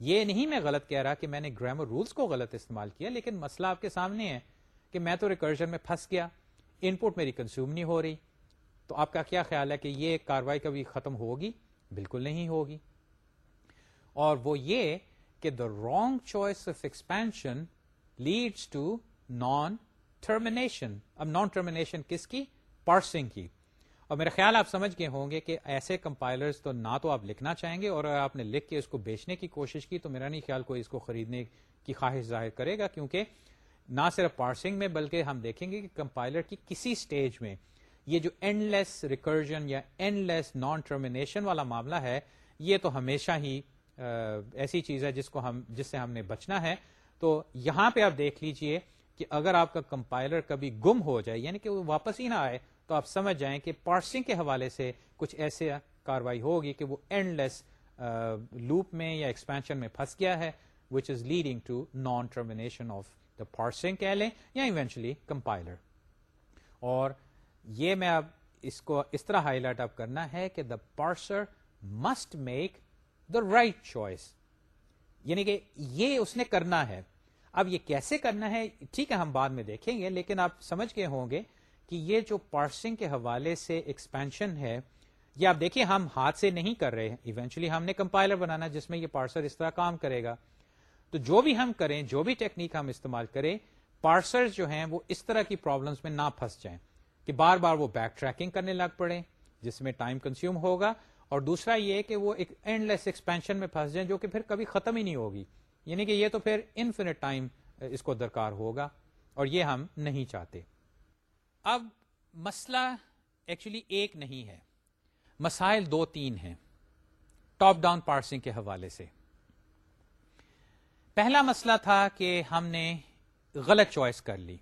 یہ نہیں میں غلط کہہ رہا کہ میں نے گرامر رولس کو غلط استعمال کیا، لیکن مسئلہ آپ کے سامنے ہے کہ میں تو ریکرجن میں پھنس گیا ان پٹ میری کنزیوم نہیں ہو رہی۔ تو آپ کا کیا خیال ہے کہ یہ کاروائی کبھی ختم ہوگی؟ بالکل نہیں ہوگی۔ اور وہ یہ کہ the wrong choice of expansion leads to non termination اب نان ٹرمینیشن کس کی؟ پارسنگ کی۔ اور میرا خیال آپ سمجھ گئے ہوں گے کہ ایسے کمپائلرز تو نہ تو آپ لکھنا چاہیں گے اور آپ نے لکھ کے اس کو بیچنے کی کوشش کی تو میرا نہیں خیال کوئی اس کو خریدنے کی خواہش ظاہر کرے گا کیونکہ نہ صرف پارسنگ میں بلکہ ہم دیکھیں گے کہ کمپائلر کی کسی سٹیج میں یہ جو اینڈ لیس ریکرجن یا اینڈ لیس نان ٹرمینیشن والا معاملہ ہے، یہ تو ہمیشہ ہی ایسی چیز ہے جس کو ہم، جس سے ہم نے بچنا ہے۔ تو یہاں پہ آپ دیکھ لیجیے کہ اگر آپ کا کمپائلر کبھی گم ہو جائے یعنی کہ وہ واپس ہی نہ آئے تو آپ سمجھ جائیں کہ پارسنگ کے حوالے سے کچھ ایسے کاروائی ہوگی کہ وہ اینڈ لیس لوپ میں یا ایکسپینشن میں پھنس گیا ہے which is leading to non termination of the parsing کہہ لیں، یا ایونچولی کمپائلر اور یہ میں اب اس کو اس طرح ہائی لائٹ اپ کرنا ہے کہ the parser must make the right choice یعنی کہ یہ اس نے کرنا ہے۔ اب یہ کیسے کرنا ہے، ٹھیک ہے، ہم بعد میں دیکھیں گے، لیکن آپ سمجھ گئے ہوں گے کہ یہ جو پارسنگ کے حوالے سے ایکسپینشن ہے، یہ آپ دیکھیں ہم ہاتھ سے نہیں کر رہے ایونچولی ہم نے کمپائلر بنانا جس میں یہ پارسر اس طرح کام کرے گا۔ تو جو بھی ہم کریں، جو بھی ٹیکنیک ہم استعمال کریں پارسر جو ہیں وہ اس طرح کی پرابلمس میں نہ پھنس جائیں کہ بار بار وہ بیک ٹریکنگ کرنے لگ پڑے جس میں ٹائم کنزیوم ہوگا۔ اور دوسرا یہ کہ وہ ایک اینڈ لیس ایکسپینشن میں پھنس جائیں، جو کہ پھر کبھی ختم ہی نہیں ہوگی۔ یعنی کہ یہ تو پھر انفینٹ ٹائم اس کو درکار ہوگا۔ اور یہ ہم نہیں چاہتے۔ اب مسئلہ ایکچولی ایک نہیں ہے۔ مسائل دو تین ہیں۔ ٹاپ ڈاؤن پارسنگ کے حوالے سے۔ پہلا مسئلہ تھا کہ ہم نے غلط چوائس کر لی۔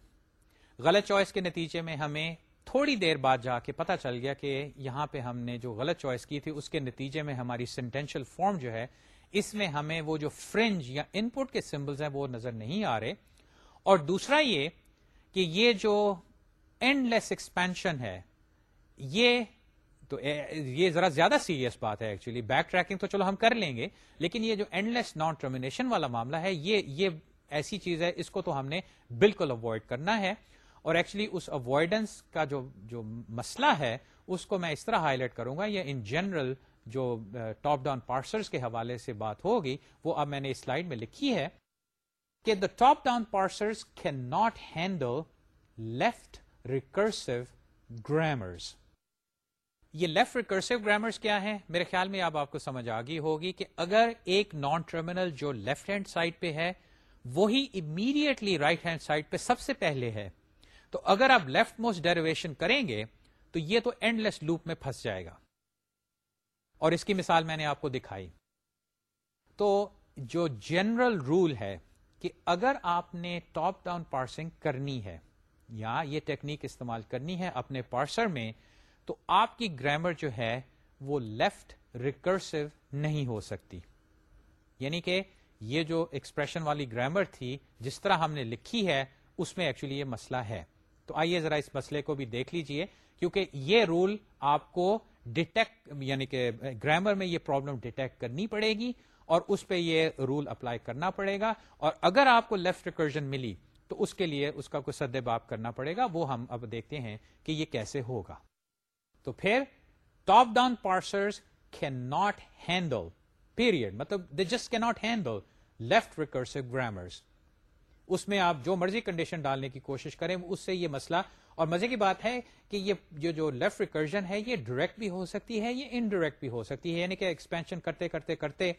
غلط چوائس کے نتیجے میں ہمیں تھوڑی دیر بعد جا کے پتا چل گیا کہ یہاں پہ ہم نے جو غلط چوائس کی تھی، اس کے نتیجے میں ہماری سینٹینشل فارم جو ہے، اس میں ہمیں وہ جو فرنج یا ان پٹ کے سمبلز ہیں وہ نظر نہیں آ رہے۔ اور دوسرا یہ کہ یہ جو اینڈ لیس ایکسپینشن ہے. یہ تو یہ ذرا زیادہ سیریس بات ہے ایکچولی بیک ٹریکنگ تو چلو ہم کر لیں گے، لیکن یہ جو اینڈ لیس نان ٹرمینیشن والا معاملہ ہے، یہ یہ ایسی چیز ہے، اس کو تو ہم نے بالکل اوائڈ کرنا ہے. اور ایکچولی اس اوائڈنس کا جو جو مسئلہ ہے، اس کو میں اس طرح ہائی لائٹ کروں گا، یا ان جنرل جو ٹاپ ڈاؤن پارسرز کے حوالے سے بات ہوگی، وہ اب میں نے اس سلائڈ میں لکھی ہے کہ the top down parsers can not handle left recursive grammars یہ لیفٹ ریکرسو گرامرز کیا ہے میرے خیال میں اب آپ کو سمجھ آ گئی ہوگی کہ اگر ایک نان ٹرمینل جو لیفٹ ہینڈ سائڈ پہ ہے، وہی امیڈیٹلی رائٹ ہینڈ سائڈ پہ سب سے پہلے ہے، تو اگر آپ لیفٹ موسٹ ڈیریویشن کریں گے، تو یہ تو اینڈ لیس لوپ میں پھنس جائے گا۔ اور اس کی مثال میں نے آپ کو دکھائی۔ تو جو جنرل رول ہے کہ اگر آپ نے ٹاپ ڈاؤن پارسنگ کرنی ہے یا یہ ٹیکنیک استعمال کرنی ہے اپنے پارسر میں، تو آپ کی گرامر جو ہے، وہ لیفٹ ریکرسو نہیں ہو سکتی۔ یعنی کہ یہ جو ایکسپریشن والی گرامر تھی، جس طرح ہم نے لکھی ہے، اس میں ایکچولی یہ مسئلہ ہے۔ تو آئیے ذرا اس مسئلے کو بھی دیکھ لیجیے، کیونکہ یہ رول آپ کو ڈیٹیکٹ یعنی کہ گرامر میں یہ پرابلم ڈیٹیکٹ کرنی پڑے گی اور اس پہ یہ رول اپلائی کرنا پڑے گا۔ اور اگر آپ کو لیفٹ ریکرجن ملی تو اس کے لیے اس کا کوئی سدے باپ کرنا پڑے گا، وہ ہم اب دیکھتے ہیں کہ یہ کیسے ہوگا۔ تو پھر top down parsers can not handle period مطلب دے جسٹ کی not handle left recursive grammars اس میں آپ جو مرضی کنڈیشن ڈالنے کی کوشش کریں، اس سے یہ مسئلہ، اور مزے کی بات ہے کہ یہ جو لیفٹ ریکرجن ہے، یہ ڈائریکٹ بھی ہو سکتی ہے، یہ انڈائریکٹ بھی ہو سکتی ہے یعنی کہ ایکسپینشن کرتے کرتے کرتے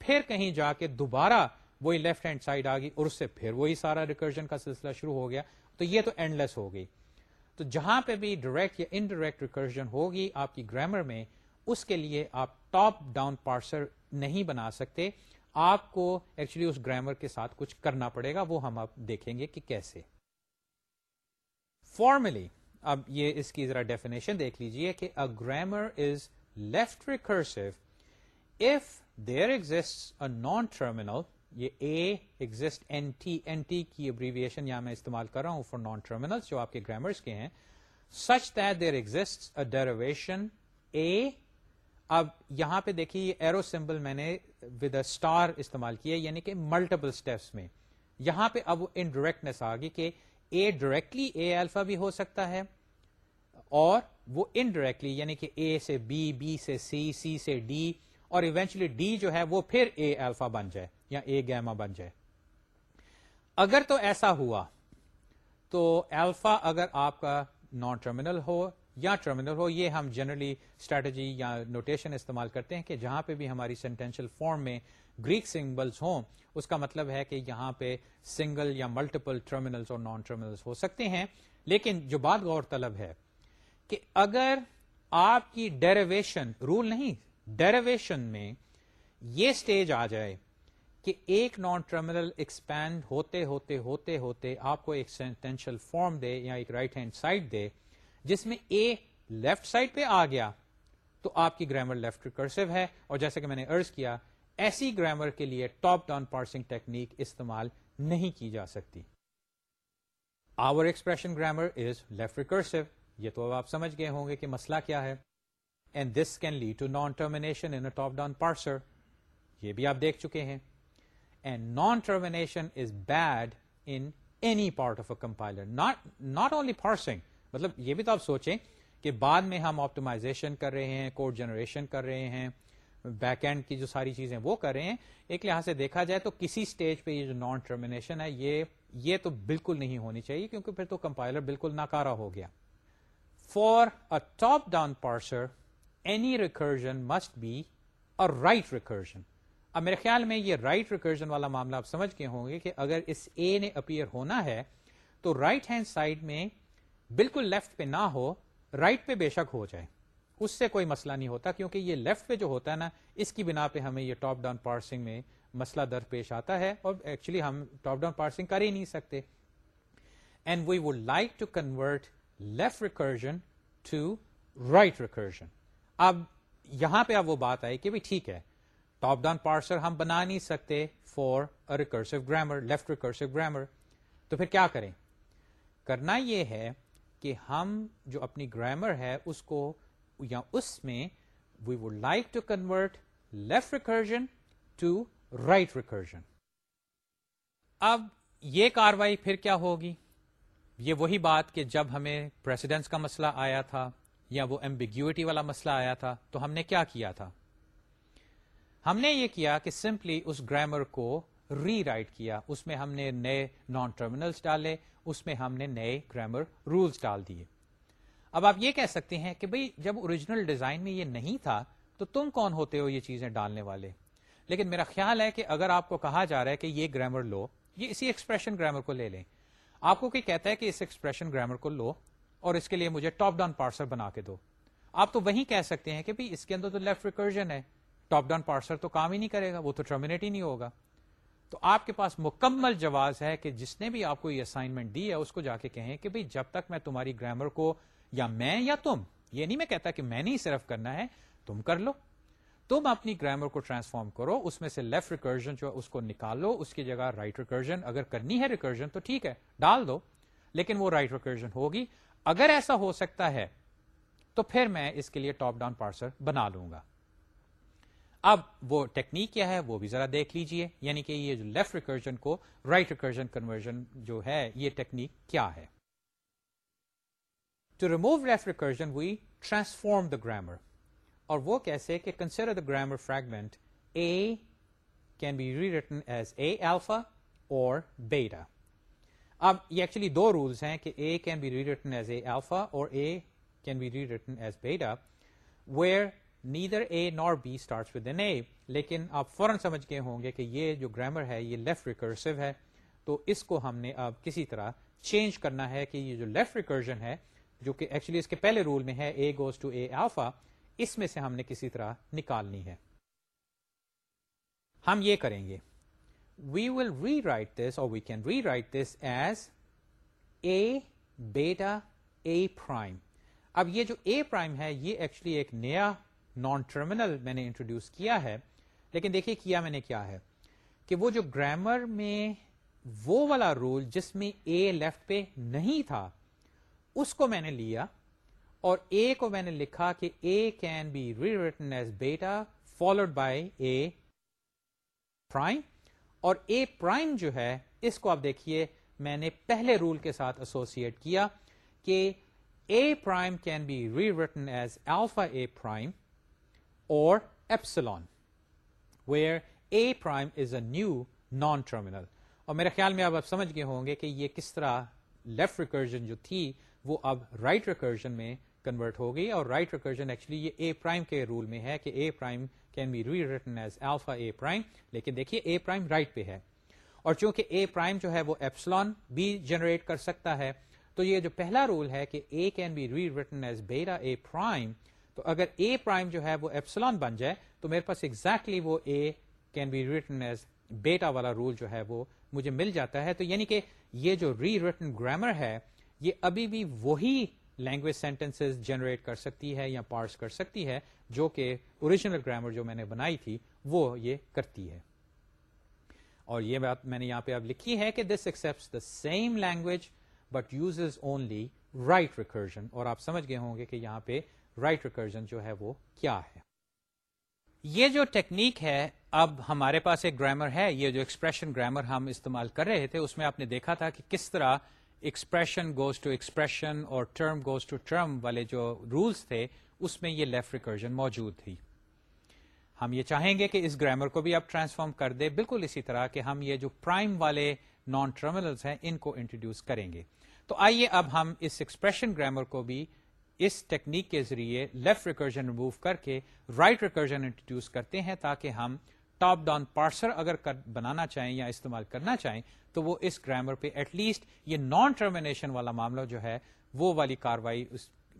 پھر کہیں جا کے دوبارہ وہی لیفٹ ہینڈ سائڈ آ گئی اور اس سے پھر وہی سارا ریکرجن کا سلسلہ شروع ہو گیا۔ تو یہ تو اینڈ لیس ہو گئی۔ تو جہاں پہ بھی ڈائریکٹ یا انڈائریکٹ ریکرجن ہوگی آپ کی گرامر میں، اس کے لیے آپ ٹاپ ڈاؤن پارسر نہیں بنا سکتے۔ آپ کو ایکچولی اس گرامر کے ساتھ کچھ کرنا پڑے گا، وہ ہم اب دیکھیں گے کہ کیسے۔ فارملی اب یہ اس کی ذرا ڈیفینیشن دیکھ لیجیے کہ a grammar is left recursive if there exist a non terminal یہ A exist N T N T کی ابریویشن یا میں استعمال کر رہا ہوں فار نان ٹرمینل جو آپ کے گرامرس کے ہیں such that there exist a derivation A اب یہاں پہ دیکھیے ایرو سمبل میں نے ود اے اسٹار استعمال کیا یعنی کہ ملٹیپل اسٹیپس میں۔ یہاں پہ اب انڈائریکٹنیس آ گئی کہ اے ڈائریکٹلی اے ایلفا بھی ہو سکتا ہے اور وہ انڈائریکٹلی یعنی کہ اے سے بی بی سے سی سی سے ڈی اور ایونچولی ڈی جو ہے وہ پھر اے ایلفا بن جائے۔ یا اے گیما بن جائے۔ اگر تو ایسا ہوا، تو ایلفا اگر آپ کا نان ٹرمینل ہو یا ٹرمینل ہو، یہ ہم جنرلی اسٹریٹجی یا نوٹیشن استعمال کرتے ہیں کہ جہاں پہ بھی ہماری سینٹینشل فارم میں گریک سمبلس ہوں، اس کا مطلب ہے کہ یہاں پہ سنگل یا ملٹیپل ٹرمینلس اور نان ٹرمینلس ہو سکتے ہیں۔ لیکن جو بات غور طلب ہے کہ اگر آپ کی ڈیریویشن رول نہیں ڈیریویشن میں یہ اسٹیج آ جائے کہ ایک نان ٹرمینل ایکسپینڈ ہوتے ہوتے ہوتے ہوتے آپ کو ایک سینٹینشل فارم دے یا ایک رائٹ ہینڈ سائڈ دے، جس میں اے لیفٹ سائڈ پہ آ گیا، تو آپ کی گرامر لیفٹ ریکرسو ہے۔ اور جیسے کہ میں نے ارض کیا، ایسی گرامر کے لیے ٹاپ ڈاؤن پارسنگ ٹیکنیک استعمال نہیں کی جا سکتی۔ Our expression grammar is left recursive یہ تو اب آپ سمجھ گئے ہوں گے کہ مسئلہ کیا ہے۔ And this can lead to non termination in top down parser یہ بھی آپ دیکھ چکے ہیں۔ And non termination is bad in any part of a compiler not only parsing مطلب یہ بھی تو آپ سوچیں کہ بعد میں ہم آپٹمائزیشن کر رہے ہیں کوڈ جنریشن کر رہے ہیں بیک اینڈ کی جو ساری چیزیں وہ کر رہے ہیں ایک لحاظ سے دیکھا جائے تو کسی اسٹیج پہ یہ جو نان ٹرمینیشن ہے یہ یہ تو بالکل نہیں ہونی چاہیے کیونکہ پھر تو کمپائلر بالکل ناکارا ہو گیا for a top down parser any recursion must be a right recursion اب میرے خیال میں یہ رائٹ ریکرجن والا معاملہ آپ سمجھ کے ہوں گے کہ اگر اس اے نے اپیئر ہونا ہے تو رائٹ ہینڈ سائڈ میں بالکل لیفٹ پہ نہ ہو رائٹ right پہ بے شک ہو جائے۔ اس سے کوئی مسئلہ نہیں ہوتا، کیونکہ یہ لیفٹ پہ جو ہوتا ہے نا، اس کی بنا پہ ہمیں یہ ٹاپ ڈاؤن پارسنگ میں مسئلہ در پیش آتا ہے اور ایکچولی ہم ٹاپ ڈاؤن پارسنگ کر ہی نہیں سکتے۔ And we would like to convert left recursion to right recursion اب یہاں پہ اب وہ بات آئی کہ ٹھیک ہے۔ ٹاپ ڈاؤن پارسر ہم بنا نہیں سکتے for recursive grammar left recursive grammar تو پھر کیا کریں؟ کرنا یہ ہے کہ ہم جو اپنی گرامر ہے اس کو یا اس میں we would like to convert left recursion to right recursion اب یہ کاروائی پھر کیا ہوگی؟ یہ وہی بات کہ جب ہمیں پریسیڈنس کا مسئلہ آیا تھا یا وہ ایمبیگیوٹی والا مسئلہ آیا تھا تو ہم نے کیا کیا تھا؟ ہم نے یہ کیا کہ سمپلی اس گرامر کو ری رائٹ کیا۔ اس میں ہم نے نئے نان ٹرمینلس ڈالے، اس میں ہم نے نئے گرامر رولس ڈال دیے۔ اب آپ یہ کہہ سکتے ہیں کہ بھئی جب اوریجنل ڈیزائن میں یہ نہیں تھا تو تم کون ہوتے ہو یہ چیزیں ڈالنے والے؟ لیکن میرا خیال ہے کہ اگر آپ کو کہا جا رہا ہے کہ یہ گرامر لو، یہ اسی ایکسپریشن گرامر کو لے لیں۔ آپ کو کہتا ہے کہ اس ایکسپریشن گرامر کو لو اور اس کے لیے مجھے ٹاپ ڈاؤن پارسر بنا کے دو۔ آپ تو وہی کہہ سکتے ہیں کہ اس کے اندر تو لیفٹ ریکرجن ہے۔ ٹاپ ڈاؤن پارسر تو کام ہی نہیں کرے گا، وہ تو ٹرمینیٹ ہی نہیں ہوگا۔ تو آپ کے پاس مکمل جواز ہے کہ جس نے بھی آپ کو یہ اسائنمنٹ دی ہے، اس کو جا کے کہیں کہ جب تک میں تمہاری گرامر کو یا میں یا تم، یہ نہیں میں کہتا کہ میں نہیں صرف کرنا ہے، تم کر لو۔ تم اپنی گرامر کو ٹرانسفارم کرو، اس میں سے لیفٹ ریکرجن جو اس کو نکال لو اس کی جگہ رائٹ ریکرجن اگر کرنی ہے ریکرجن تو ٹھیک ہے، ڈال دو۔ لیکن وہ رائٹ ریکرجن ہوگی۔ اگر ایسا ہو سکتا ہے تو پھر میں اس کے لیے ٹاپ ڈاؤن پارسر بنا لوں گا۔ اب وہ ٹیکنیک کیا ہے وہ بھی ذرا دیکھ لیجیے یعنی کہ یہ جو لیفٹ ریکرجن کو رائٹ ریکرجن کنورژن جو ہے، یہ ٹیکنیک کیا ہے۔ To remove left recursion we transform the grammar اور وہ کیسے کہ consider the grammar fragment A can be rewritten as A alpha اور بیٹا اب یہ ایکچولی دو رولس ہیں کہ A can be rewritten as A alpha اور A can be rewritten as beta where neither A nor B start with an A لیکن آپ فوراً سمجھ گئے ہوں گے کہ یہ جو گرامر ہے، یہ لیفٹ ریکرسو ہے۔ تو اس کو ہم نے اب کسی طرح چینج کرنا ہے کہ یہ جو لیفٹ ریکرجن ہے، جو کہ ایکچولی اس کے پہلے رول میں ہے اے گوز ٹو اے آفا اس میں سے ہم نے کسی طرح نکالنی ہے۔ ہم یہ کریں گے۔ We will rewrite this اور we can rewrite this as A beta A prime اب یہ جو اے پرائم ہے، یہ ایکچولی ایک نیا نان ٹرمینل میں نے انٹروڈیوس کیا ہے، لیکن دیکھیے کیا میں نے کیا ہے کہ وہ جو گرامر میں وہ والا رول جس میں اے لیفٹ پہ نہیں تھا، اس کو میں نے لیا اور اے کو میں نے لکھا کہ A can be rewritten as beta followed by A prime اور اے پرائم جو ہے، اس کو آپ دیکھیے، میں نے پہلے رول کے ساتھ ایسوسیٹ کیا کہ A prime can be rewritten as alpha A prime اور epsilon where A prime is a new non terminal اور میرے خیال میں اب آپ سمجھ گئے ہوں گے کہ یہ کس طرح لیفٹ ریکرجن جو تھی وہ اب رائٹ right ریکرجن میں کنورٹ ہو گئی اور رائٹ ریکرجن ایکچولی یہ اے پرائم کے رول میں ہے کہ A prime can be rewritten as alpha A prime لیکن دیکھیے اے پرائم رائٹ پہ ہے۔ اور چونکہ اے پرائم جو ہے وہ ایپسلون بھی جنریٹ کر سکتا ہے، تو یہ جو پہلا رول ہے کہ A can be rewritten as beta A prime تو اگر اے پرائم جو ہے وہ ایپسلون بن جائے، تو میرے پاس ایگزیکٹلی exactly وہ A can be written as beta والا رول جو ہے وہ مجھے مل جاتا ہے۔ تو یعنی کہ یہ جو ری ریٹن گرامر ہے، یہ ابھی بھی وہی لینگویج سینٹینس جنریٹ کر سکتی ہے یا پارس کر سکتی ہے، جو کہ اوریجنل گرامر جو میں نے بنائی تھی، وہ یہ کرتی ہے۔ اور یہ بات میں نے یہاں پہ اب لکھی ہے کہ this accept the same language but use only right recursion اور آپ سمجھ گئے ہوں گے کہ یہاں پہ رائٹ ریکرجن جو ہے وہ کیا ہے؟ یہ جو ٹیکنیک ہے، اب ہمارے پاس ایک گرامر ہے، یہ جو ایکسپریشن گرامر ہم استعمال کر رہے تھے، اس میں آپ نے دیکھا تھا کہ کس طرح ایکسپریشن گوز ٹو ایکسپریشن اور ٹرم گوز ٹو ٹرم والے جو رولس تھے، اس میں یہ لیفٹ ریکرجن موجود تھی۔ ہم یہ چاہیں گے کہ اس گرامر کو بھی اب ٹرانسفارم کر دے بالکل اسی طرح کہ ہم یہ جو پرائم والے نان ٹرمینلس ہیں، ان کو انٹروڈیوس کریں گے۔ تو آئیے اب ہم اس ایکسپریشن گرامر کو بھی اس ٹیکنیک کے ذریعے لیفٹ ریکرجن ریموو کر کے رائٹ ریکرجن انٹروڈیوس کرتے ہیں تاکہ ہم ٹاپ ڈاؤن پارسر اگر بنانا چاہیں یا استعمال کرنا چاہیں، تو وہ اس گرامر پہ ایٹ لیسٹ یہ نان ٹرمینیشن والا معاملہ جو ہے، وہ والی کاروائی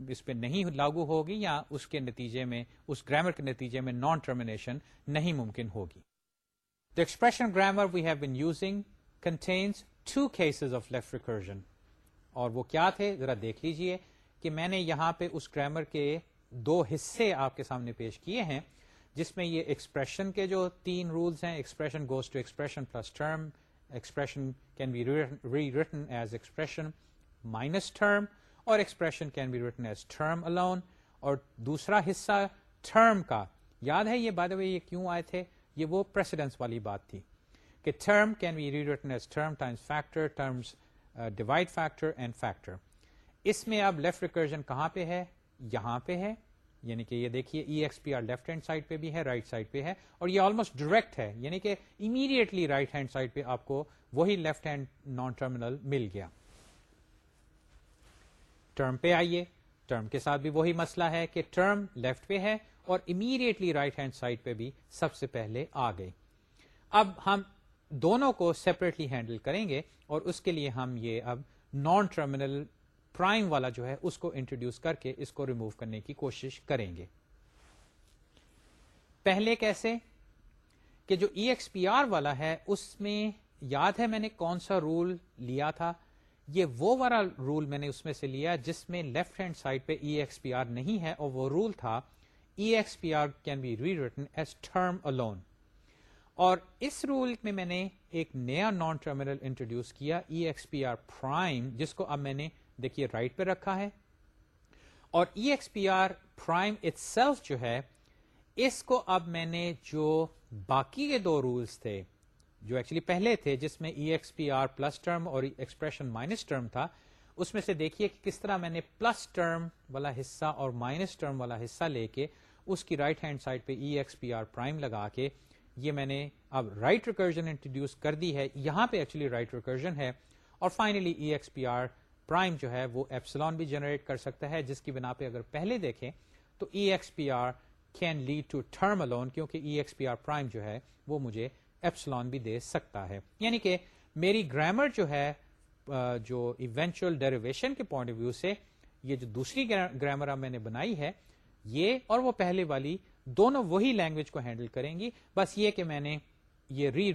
اس پہ نہیں لاگو ہوگی یا اس کے نتیجے میں، اس گرامر کے نتیجے میں نان ٹرمینیشن نہیں ممکن ہوگی۔ The expression grammar we have been using contains two cases of left recursion اور وہ کیا تھے؟ ذرا دیکھ لیجیے۔ کہ میں نے یہاں پہ اس گرامر کے دو حصے آپ کے سامنے پیش کیے ہیں، جس میں یہ ایکسپریشن کے جو تین رولس ہیں expression goes to expression plus term expression can be rewritten as expression minus term اور expression can be written as term alone اور دوسرا حصہ ٹرم کا، یاد ہے یہ بات یہ کیوں آئے تھے؟ یہ وہ پریسیڈنس والی بات تھی کہ term can be rewritten as term times factor terms divide factor and factor اس میں اب لیفٹ ریکرجن کہاں پہ ہے؟ یہاں پہ ہے۔ یعنی کہ یہ دیکھیے E X P R left hand side پہ بھی ہے رائٹ سائڈ پہ ہے۔ اور یہ آلموسٹ ڈائریکٹ ہے۔ یعنی کہ امیڈیٹلی رائٹ ہینڈ سائڈ پہ آپ کو وہی لیفٹ ہینڈ نان ٹرمینل مل گیا۔ ٹرم پہ آئیے۔ ٹرم کے ساتھ بھی وہی مسئلہ ہے کہ ٹرم لیفٹ پہ ہے اور امیڈیٹلی رائٹ ہینڈ سائڈ پہ بھی سب سے پہلے آ گئے اب ہم دونوں کو سیپریٹلی ہینڈل کریں گے اور اس کے لیے ہم یہ اب نان ٹرمینل پرائم والا جو ہے اس کو انٹروڈیوس کر کے اس کو ریموو کرنے کی کوشش کریں گے۔ پہلے کیسے؟ کہ جو ای ایکس پی آر والا ہے، اس میں یاد ہے میں نے کون سا رول لیا تھا؟ یہ وہ والا رول میں نے اس میں سے لیا جس میں لیفٹ ہینڈ سائڈ پہ ای ایکس پی آر نہیں ہے اور وہ رول تھا E X P R can be rewritten as term alone اور اس رول میں میں نے ایک نیا نان ٹرمینل انٹروڈیوس کیا E X P R prime جس کو اب میں نے دیکھیے رائٹ پہ رکھا ہے اور E X P R prime itself جو ہے، اس کو اب میں نے جو باقی کے دو رولس تھے، جو ایکچولی پہلے تھے، جس میں E X P R plus term اور ایکسپریشن مائنس ٹرم تھا، اس میں سے دیکھیے کہ کس طرح میں نے پلس ٹرم والا حصہ اور مائنس ٹرم والا حصہ لے کے اس کی رائٹ ہینڈ سائڈ پہ E X P R prime لگا کے یہ میں نے اب رائٹ ریکرجن انٹروڈیوس کر دی ہے۔ یہاں پہ ایکچولی رائٹ ریکرجن ہے اور finally E X P R prime جو ہے وہ ایپسلون بھی جنریٹ کر سکتا ہے، جس کی بنا پہ اگر پہلے دیکھیں تو E X P R can lead to term alone کیونکہ E X P R prime جو ہے وہ مجھے ایپسلون بھی دے سکتا ہے۔ یعنی کہ میری گرامر جو ہے جو ایونچل ڈیریویشن کے پوائنٹ آف ویو سے یہ جو دوسری گرامر میں نے بنائی ہے، یہ اور وہ پہلے والی دونوں وہی لینگویج کو ہینڈل کریں گی۔ بس یہ کہ میں نے یہ ری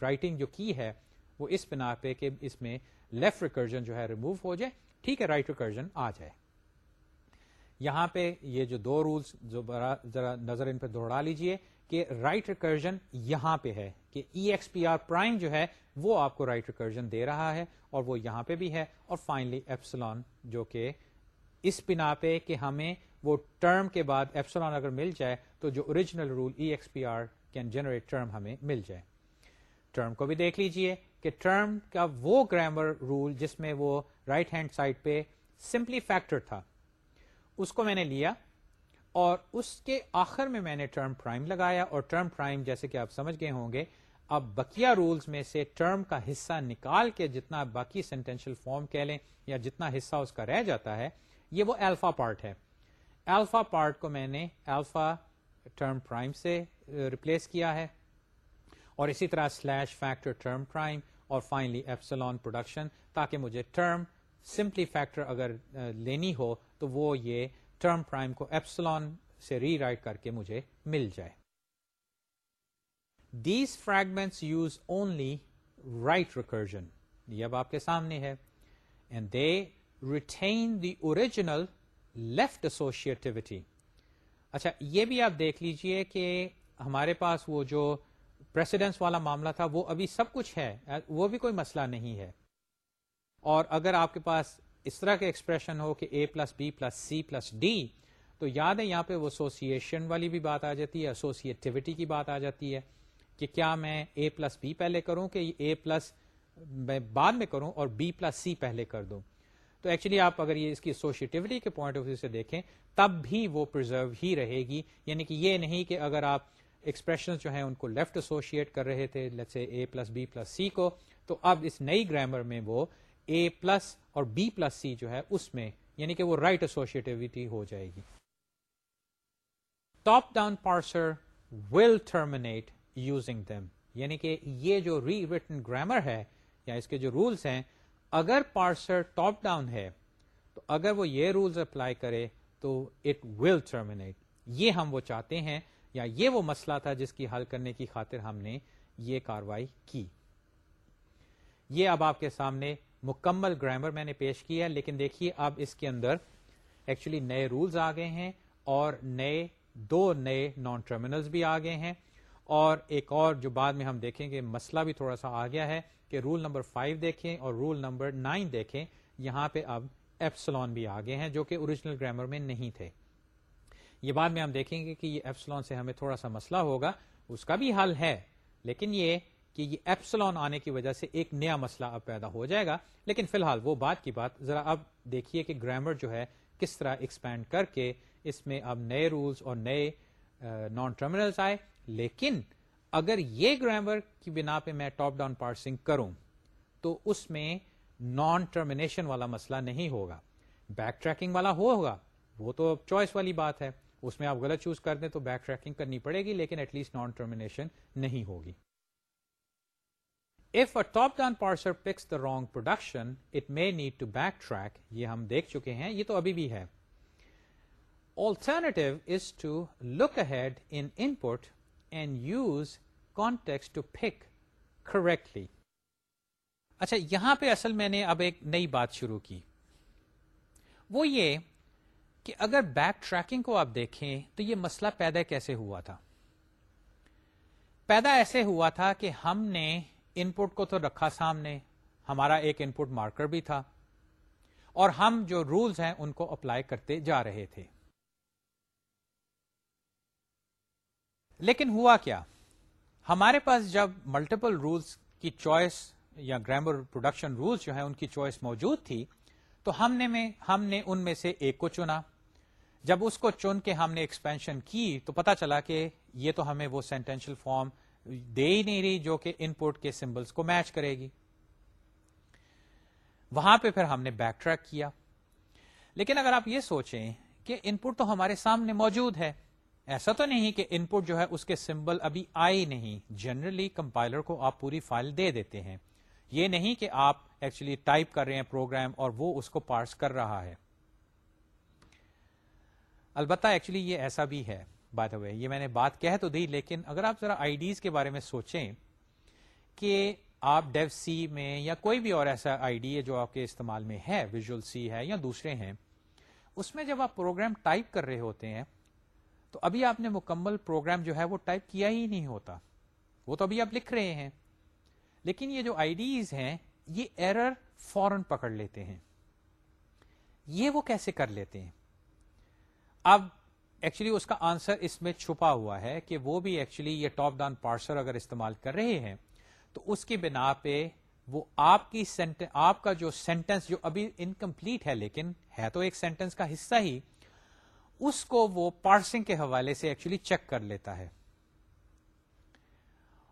رائٹنگ جو کی ہے وہ اس بنا پہ کہ اس میں لیفٹ ریکرجن جو ہے ریموو ہو جائے، ٹھیک ہے رائٹ ریکرجن آ جائے۔ یہاں پہ یہ جو دو رولس جو ذرا نظر ان پہ دوڑا لیجیے کہ رائٹ ریکرجن یہاں پہ ہے کہ E X P R prime جو ہے وہ آپ کو رائٹ ریکرجن دے رہا ہے اور وہ یہاں پہ بھی ہے۔ اور فائنلی ایپسلون جو کہ اس بنا پہ کہ ہمیں وہ ٹرم کے بعد ایپسلون اگر مل جائے تو جو original rule E X P R can generate term ہمیں مل جائے۔ ٹرم کو بھی دیکھ لیجیے کہ ٹرم کا وہ گرامر رول جس میں وہ رائٹ ہینڈ سائڈ پہ سمپلی فیکٹر تھا۔ اس کو میں نے لیا اور اس کے آخر میں میں نے ٹرم پرائم لگایا اور ٹرم پرائم جیسے کہ آپ سمجھ گئے ہوں گے، اب بکیا رولز میں سے ٹرم کا حصہ نکال کے جتنا باقی سینٹینشل فارم کہہ لیں یا جتنا حصہ اس کا رہ جاتا ہے، یہ وہ الفا پارٹ ہے۔ الفا پارٹ کو میں نے الفا ٹرم پرائم سے ریپلیس کیا ہے۔ اور اسی طرح سلیش فیکٹر ٹرم پرائم اور فائنلی ایپسلون پروڈکشن تاکہ مجھے ٹرم سمپلی فیکٹر اگر لینی ہو، تو وہ یہ ٹرم پرائم کو ایپسلون سے ری رائٹ کر کے مجھے مل جائے۔ These fragments use only right recursion یہ اب آپ کے سامنے ہے۔ And they retain the original left associativity اچھا یہ بھی آپ دیکھ لیجیے کہ ہمارے پاس وہ جو پریسیڈنس والا معاملہ تھا، وہ ابھی سب کچھ ہے، وہ بھی کوئی مسئلہ نہیں ہے۔ اور اگر آپ کے پاس اس طرح کے ایکسپریشن ہو کہ A plus B plus C plus D تو یاد ہے یہاں پہ وہ ایسوسیشن والی بھی بات آ جاتی ہے ایسوسیٹیوٹی کی بات آ جاتی ہے کہ کیا میں اے پلس بی پہلے کروں کہ اے پلس میں بعد میں کروں اور بی پلس سی پہلے کر دوں۔ تو ایکچولی آپ اگر یہ اس کی ایسوسیٹیوٹی کے پوائنٹ آف ویو سے دیکھیں، تب بھی وہ پرزرو ہی رہے گی۔ یعنی کہ یہ نہیں کہ اگر آپ ایکسپریشن جو ہیں ان کو لیفٹ ایسوسیٹ کر رہے تھے let's A plus B plus C کو، تو اب اس نئی گرامر میں وہ اے پلس اور بی پلس سی جو ہے اس میں یعنی کہ وہ رائٹ ایسوسیٹیوٹی ہو جائے گی۔ Top down parser will terminate using them یعنی کہ یہ جو ری ریٹن گرامر ہے، یا اس کے جو رولس ہیں، اگر پارسر ٹاپ ڈاؤن ہے، تو اگر وہ یہ رولس اپلائی کرے، تو اٹ ول ٹرمینیٹ یہ ہم وہ چاہتے ہیں یا یہ وہ مسئلہ تھا جس کی حل کرنے کی خاطر ہم نے یہ کاروائی کی۔ یہ اب آپ کے سامنے مکمل گرامر میں نے پیش کیا لیکن دیکھیے اب اس کے اندر ایکچولی نئے رولز آ گئے ہیں اور نئے، دو نئے نان ٹرمینلز بھی آ گئے ہیں۔ اور ایک اور جو بعد میں ہم دیکھیں گے، مسئلہ بھی تھوڑا سا آ گیا ہے کہ رول نمبر فائیو دیکھیں اور رول نمبر نائن دیکھیں۔ یہاں پہ اب ایپسلون بھی آ گئے ہیں جو کہ اوریجنل گرامر میں نہیں تھے۔ یہ بعد میں ہم دیکھیں گے کہ یہ ایپسلون سے ہمیں تھوڑا سا مسئلہ ہوگا، اس کا بھی حل ہے۔ لیکن یہ کہ یہ ایپسلون آنے کی وجہ سے ایک نیا مسئلہ اب پیدا ہو جائے گا۔ لیکن فی الحال وہ بات کی بات، ذرا اب دیکھیے کہ گرامر جو ہے کس طرح ایکسپینڈ کر کے اس میں اب نئے رولز اور نئے نان ٹرمینلز آئے۔ لیکن اگر یہ گرامر کی بنا پہ میں ٹاپ ڈاؤن پارسنگ کروں، تو اس میں نان ٹرمینیشن والا مسئلہ نہیں ہوگا۔ بیک ٹریکنگ والا ہوگا۔ وہ تو چوائس والی بات ہے۔ اس میں آپ غلط چوز کر دیں تو بیک ٹریکنگ کرنی پڑے گی، لیکن ایٹ لیسٹ نان ٹرمینیشن نہیں ہوگی۔ If a top down parser picks the wrong production it may need to backtrack یہ ہم دیکھ چکے ہیں، یہ تو ابھی بھی ہے۔ Alternative is to look ahead input and use context to pick correctly اچھا یہاں پہ اصل میں نے اب ایک نئی بات شروع کی۔ وہ یہ کہ اگر بیک ٹریکنگ کو آپ دیکھیں تو یہ مسئلہ پیدا کیسے ہوا تھا؟ پیدا ایسے ہوا تھا کہ ہم نے ان پٹ کو تو رکھا سامنے، ہمارا ایک ان پٹ مارکر بھی تھا، اور ہم جو رولز ہیں ان کو اپلائی کرتے جا رہے تھے۔ لیکن ہوا کیا؟ ہمارے پاس جب ملٹیپل رولس کی چوائس یا گرامر پروڈکشن رولس جو ہیں ان کی چوائس موجود تھی، تو ہم نے میں ہم نے ان میں سے ایک کو چنا۔ جب اس کو چن کے ہم نے ایکسپینشن کی تو پتا چلا کہ یہ تو ہمیں وہ سینٹینشل فارم دے ہی نہیں رہی جو کہ ان پٹ کے سمبلس کو میچ کرے گی۔ وہاں پہ پھر ہم نے بیک ٹریک کیا۔ لیکن اگر آپ یہ سوچیں کہ ان پٹ تو ہمارے سامنے موجود ہے، ایسا تو نہیں کہ ان پٹ جو ہے اس کے سمبل ابھی آئی نہیں۔ جنرلی کمپائلر کو آپ پوری فائل دے دیتے ہیں۔ یہ نہیں کہ آپ ایکچولی ٹائپ کر رہے ہیں پروگرام اور وہ اس کو پارس کر رہا ہے۔ البتہ ایکچولی یہ ایسا بھی ہے بات ہوئے یہ میں نے بات کہہ تو دی، لیکن اگر آپ ذرا آئی ڈیز کے بارے میں سوچیں کہ آپ ڈیو سی میں یا کوئی بھی اور ایسا آئی ڈی ہے جو آپ کے استعمال میں ہے ویژل سی ہے یا دوسرے ہیں، اس میں جب آپ پروگرام ٹائپ کر رہے ہوتے ہیں، تو ابھی آپ نے مکمل پروگرام جو ہے وہ ٹائپ کیا ہی نہیں ہوتا۔ وہ تو ابھی آپ لکھ رہے ہیں۔ لیکن یہ جو آئی ڈیز ہیں، یہ ایرر فورن پکڑ لیتے ہیں۔ یہ وہ کیسے کر لیتے ہیں؟ اب ایکچولی اس کا آنسر اس میں چھپا ہوا ہے کہ وہ بھی ایکچولی یہ ٹاپ ڈاؤن پارسر اگر استعمال کر رہے ہیں، تو اس کی بنا پہ وہ آپ کی آپ کا جو سینٹینس جو ابھی انکمپلیٹ ہے لیکن ہے تو ایک سینٹینس کا حصہ ہی، اس کو وہ پارسنگ کے حوالے سے ایکچولی چیک کر لیتا ہے۔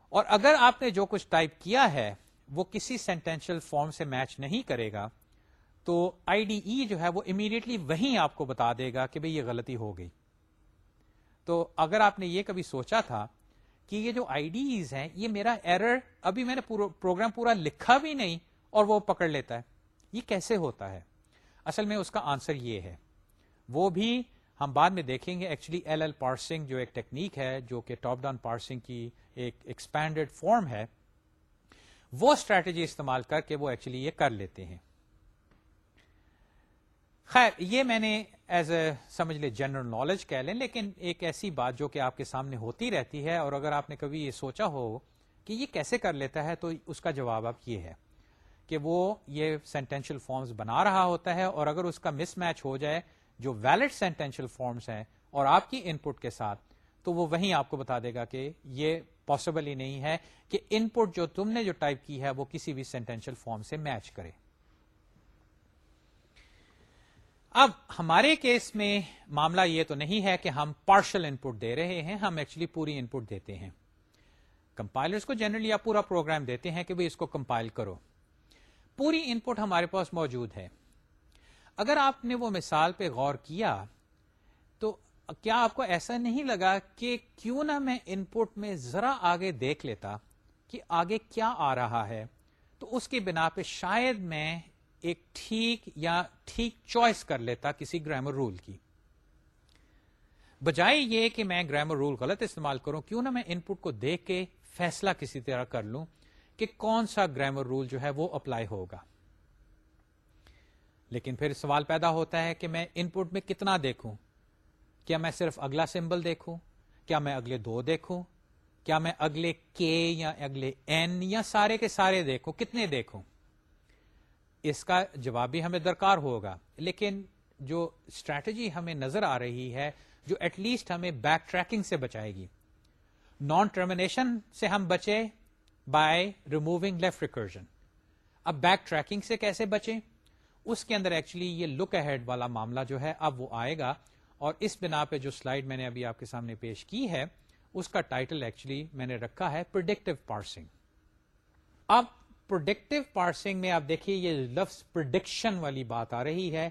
اور اگر آپ نے جو کچھ ٹائپ کیا ہے، وہ کسی سینٹینشل فارم سے میچ نہیں کرے گا تو آئی ڈی ای جو ہے وہ امیڈیٹلی وہیں آپ کو بتا دے گا کہ بھئی یہ غلطی ہو گئی۔ تو اگر آپ نے یہ کبھی سوچا تھا کہ یہ جو آئی ڈیز ہیں، یہ میرا ایرر ابھی میں نے پروگرام پورا لکھا بھی نہیں اور وہ پکڑ لیتا ہے۔ یہ کیسے ہوتا ہے؟ اصل میں اس کا آنسر یہ ہے۔ وہ بھی ہم بعد میں دیکھیں گے۔ ایکچولی ایل ایل پارسنگ جو ایک ٹیکنیک ہے، جو کہ ٹاپ ڈاؤن پارسنگ کی ایک ایکسپینڈیڈ فارم ہے، وہ اسٹریٹجی استعمال کر کے وہ ایکچولی یہ کر لیتے ہیں۔ خیر، یہ میں نے ایز اے سمجھ لے جنرل نالج کہہ لیں، لیکن ایک ایسی بات جو کہ آپ کے سامنے ہوتی رہتی ہے اور اگر آپ نے کبھی یہ سوچا ہو کہ یہ کیسے کر لیتا ہے، تو اس کا جواب اب یہ ہے کہ وہ یہ سینٹینشل فارمز بنا رہا ہوتا ہے اور اگر اس کا مس میچ ہو جائے جو ویلڈ سینٹینشل فارمز ہیں اور آپ کی ان پٹ کے ساتھ، تو وہ وہیں آپ کو بتا دے گا کہ یہ پاسبل ہی نہیں ہے کہ ان پٹ جو تم نے جو ٹائپ کی ہے، وہ کسی بھی سینٹینشل فارم سے میچ کرے۔ اب ہمارے کیس میں معاملہ یہ تو نہیں ہے کہ ہم پارشل ان پٹ دے رہے ہیں، ہم ایکچولی پوری ان پٹ دیتے ہیں۔ کمپائلرز کو جنرلی آپ پورا پروگرام دیتے ہیں کہ اس کو کمپائل کرو۔ پوری ان پٹ ہمارے پاس موجود ہے۔ اگر آپ نے وہ مثال پہ غور کیا، تو کیا آپ کو ایسا نہیں لگا کہ کیوں نہ میں ان پٹ میں ذرا آگے دیکھ لیتا کہ آگے کیا آ رہا ہے؟ تو اس کی بنا پہ شاید میں ایک ٹھیک یا ٹھیک چوائس کر لیتا کسی گرامر رول کی۔ بجائے یہ کہ میں گرامر رول غلط استعمال کروں، کیوں نہ میں ان پٹ کو دیکھ کے فیصلہ کسی طرح کر لوں کہ کون سا گرامر رول جو ہے وہ اپلائی ہوگا۔ لیکن پھر سوال پیدا ہوتا ہے کہ میں ان پٹ میں کتنا دیکھوں؟ کیا میں صرف اگلا سمبل دیکھوں؟ کیا میں اگلے دو دیکھوں؟ کیا میں اگلے کے یا اگلے این یا سارے کے سارے دیکھوں؟ کتنے دیکھوں؟ اس کا جواب بھی ہمیں درکار ہوگا۔ لیکن جو اسٹریٹجی ہمیں نظر آ رہی ہے، جو ایٹ لیسٹ ہمیں بیک ٹریکنگ سے بچائے گی۔ نان ٹرمینیشن سے ہم بچے بائی ریموونگ لیفٹ ریکرجن اب بیک ٹریکنگ سے کیسے بچیں؟ اس کے اندر ایکچولی یہ لک اہڈ والا معاملہ جو ہے، اب وہ آئے گا۔ اور اس بنا پہ جو سلائڈ میں نے ابھی آپ کے سامنے پیش کی ہے، اس کا ٹائٹل ایکچولی میں نے رکھا ہے پرڈکٹیو پارسنگ اب پروڈکٹیو پارسنگ میں آپ دیکھیے یہ لفظ پرڈکشن والی بات آ رہی ہے۔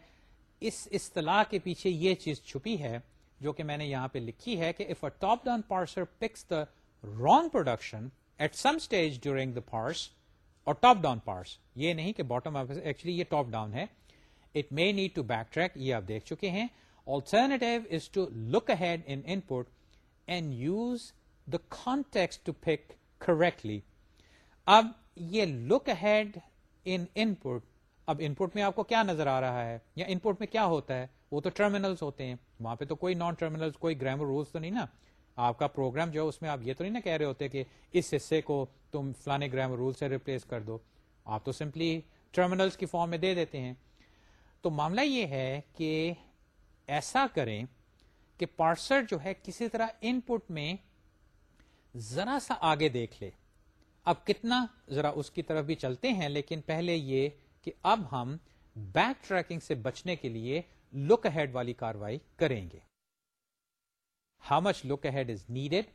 اس اصطلاح کے پیچھے یہ چیز چھپی ہے جو کہ میں نے یہاں پہ لکھی ہے کہ if a top down parser picks the wrong production at some stage during the parse اور ٹاپ ڈاؤن پارس یہ نہیں کہ باٹم ایکچولی یہ ٹاپ ڈاؤن ہے۔ It may need to backtrack یہ آپ دیکھ چکے ہیں۔ Alternative is to look ahead input and use the context to pick correctly اب یہ لک ہیڈ ان ان پٹ اب ان پٹ میں آپ کو کیا نظر آ رہا ہے یا ان پٹ میں کیا ہوتا ہے؟ وہ تو ٹرمینلس ہوتے ہیں۔ وہاں پہ تو کوئی نان ٹرمینل کوئی گرامر رولس تو نہیں نا؟ آپ کا پروگرام جو ہے، اس میں آپ یہ تو نہیں نا کہہ رہے ہوتے کہ اس حصے کو تم فلانے گرامر رول سے ریپلیس کر دو۔ آپ تو سمپلی ٹرمینلس کی فارم میں دے دیتے ہیں۔ تو معاملہ یہ ہے کہ ایسا کریں کہ پارسر جو ہے، کسی طرح ان پٹ میں ذرا سا آگے دیکھ لے۔ اب کتنا ذرا اس کی طرف بھی چلتے ہیں، لیکن پہلے یہ کہ اب ہم بیک ٹریکنگ سے بچنے کے لیے لک ہیڈ والی کاروائی کریں گے۔ How much look ahead is needed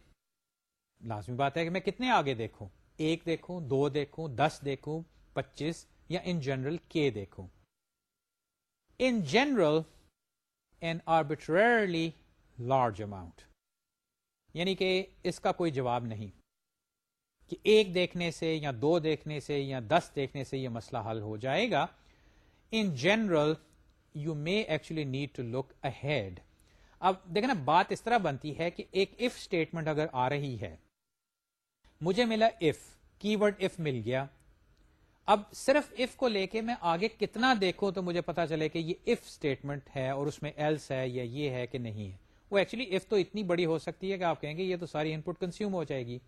لازمی بات ہے کہ میں کتنے آگے دیکھوں۔ ایک دیکھوں، دو دیکھوں، دس دیکھوں، پچیس یا ان جنرل کے دیکھوں۔ In general an arbitrarily large amount یعنی کہ اس کا کوئی جواب نہیں۔ کہ ایک دیکھنے سے یا دو دیکھنے سے یا دس دیکھنے سے یہ مسئلہ حل ہو جائے گا۔ In general you may actually need to look ahead اب دیکھنا بات اس طرح بنتی ہے کہ ایک اف اسٹیٹمنٹ اگر آ رہی ہے، مجھے ملا اف کی ورڈ اف مل گیا۔ اب صرف اف کو لے کے میں آگے کتنا دیکھوں تو مجھے پتا چلے کہ یہ اف اسٹیٹمنٹ ہے اور اس میں ایلس ہے یا یہ ہے کہ نہیں ہے۔ وہ ایکچولی اف تو اتنی بڑی ہو سکتی ہے کہ آپ کہیں گے یہ تو ساری ان پٹ کنزیوم ہو جائے گی۔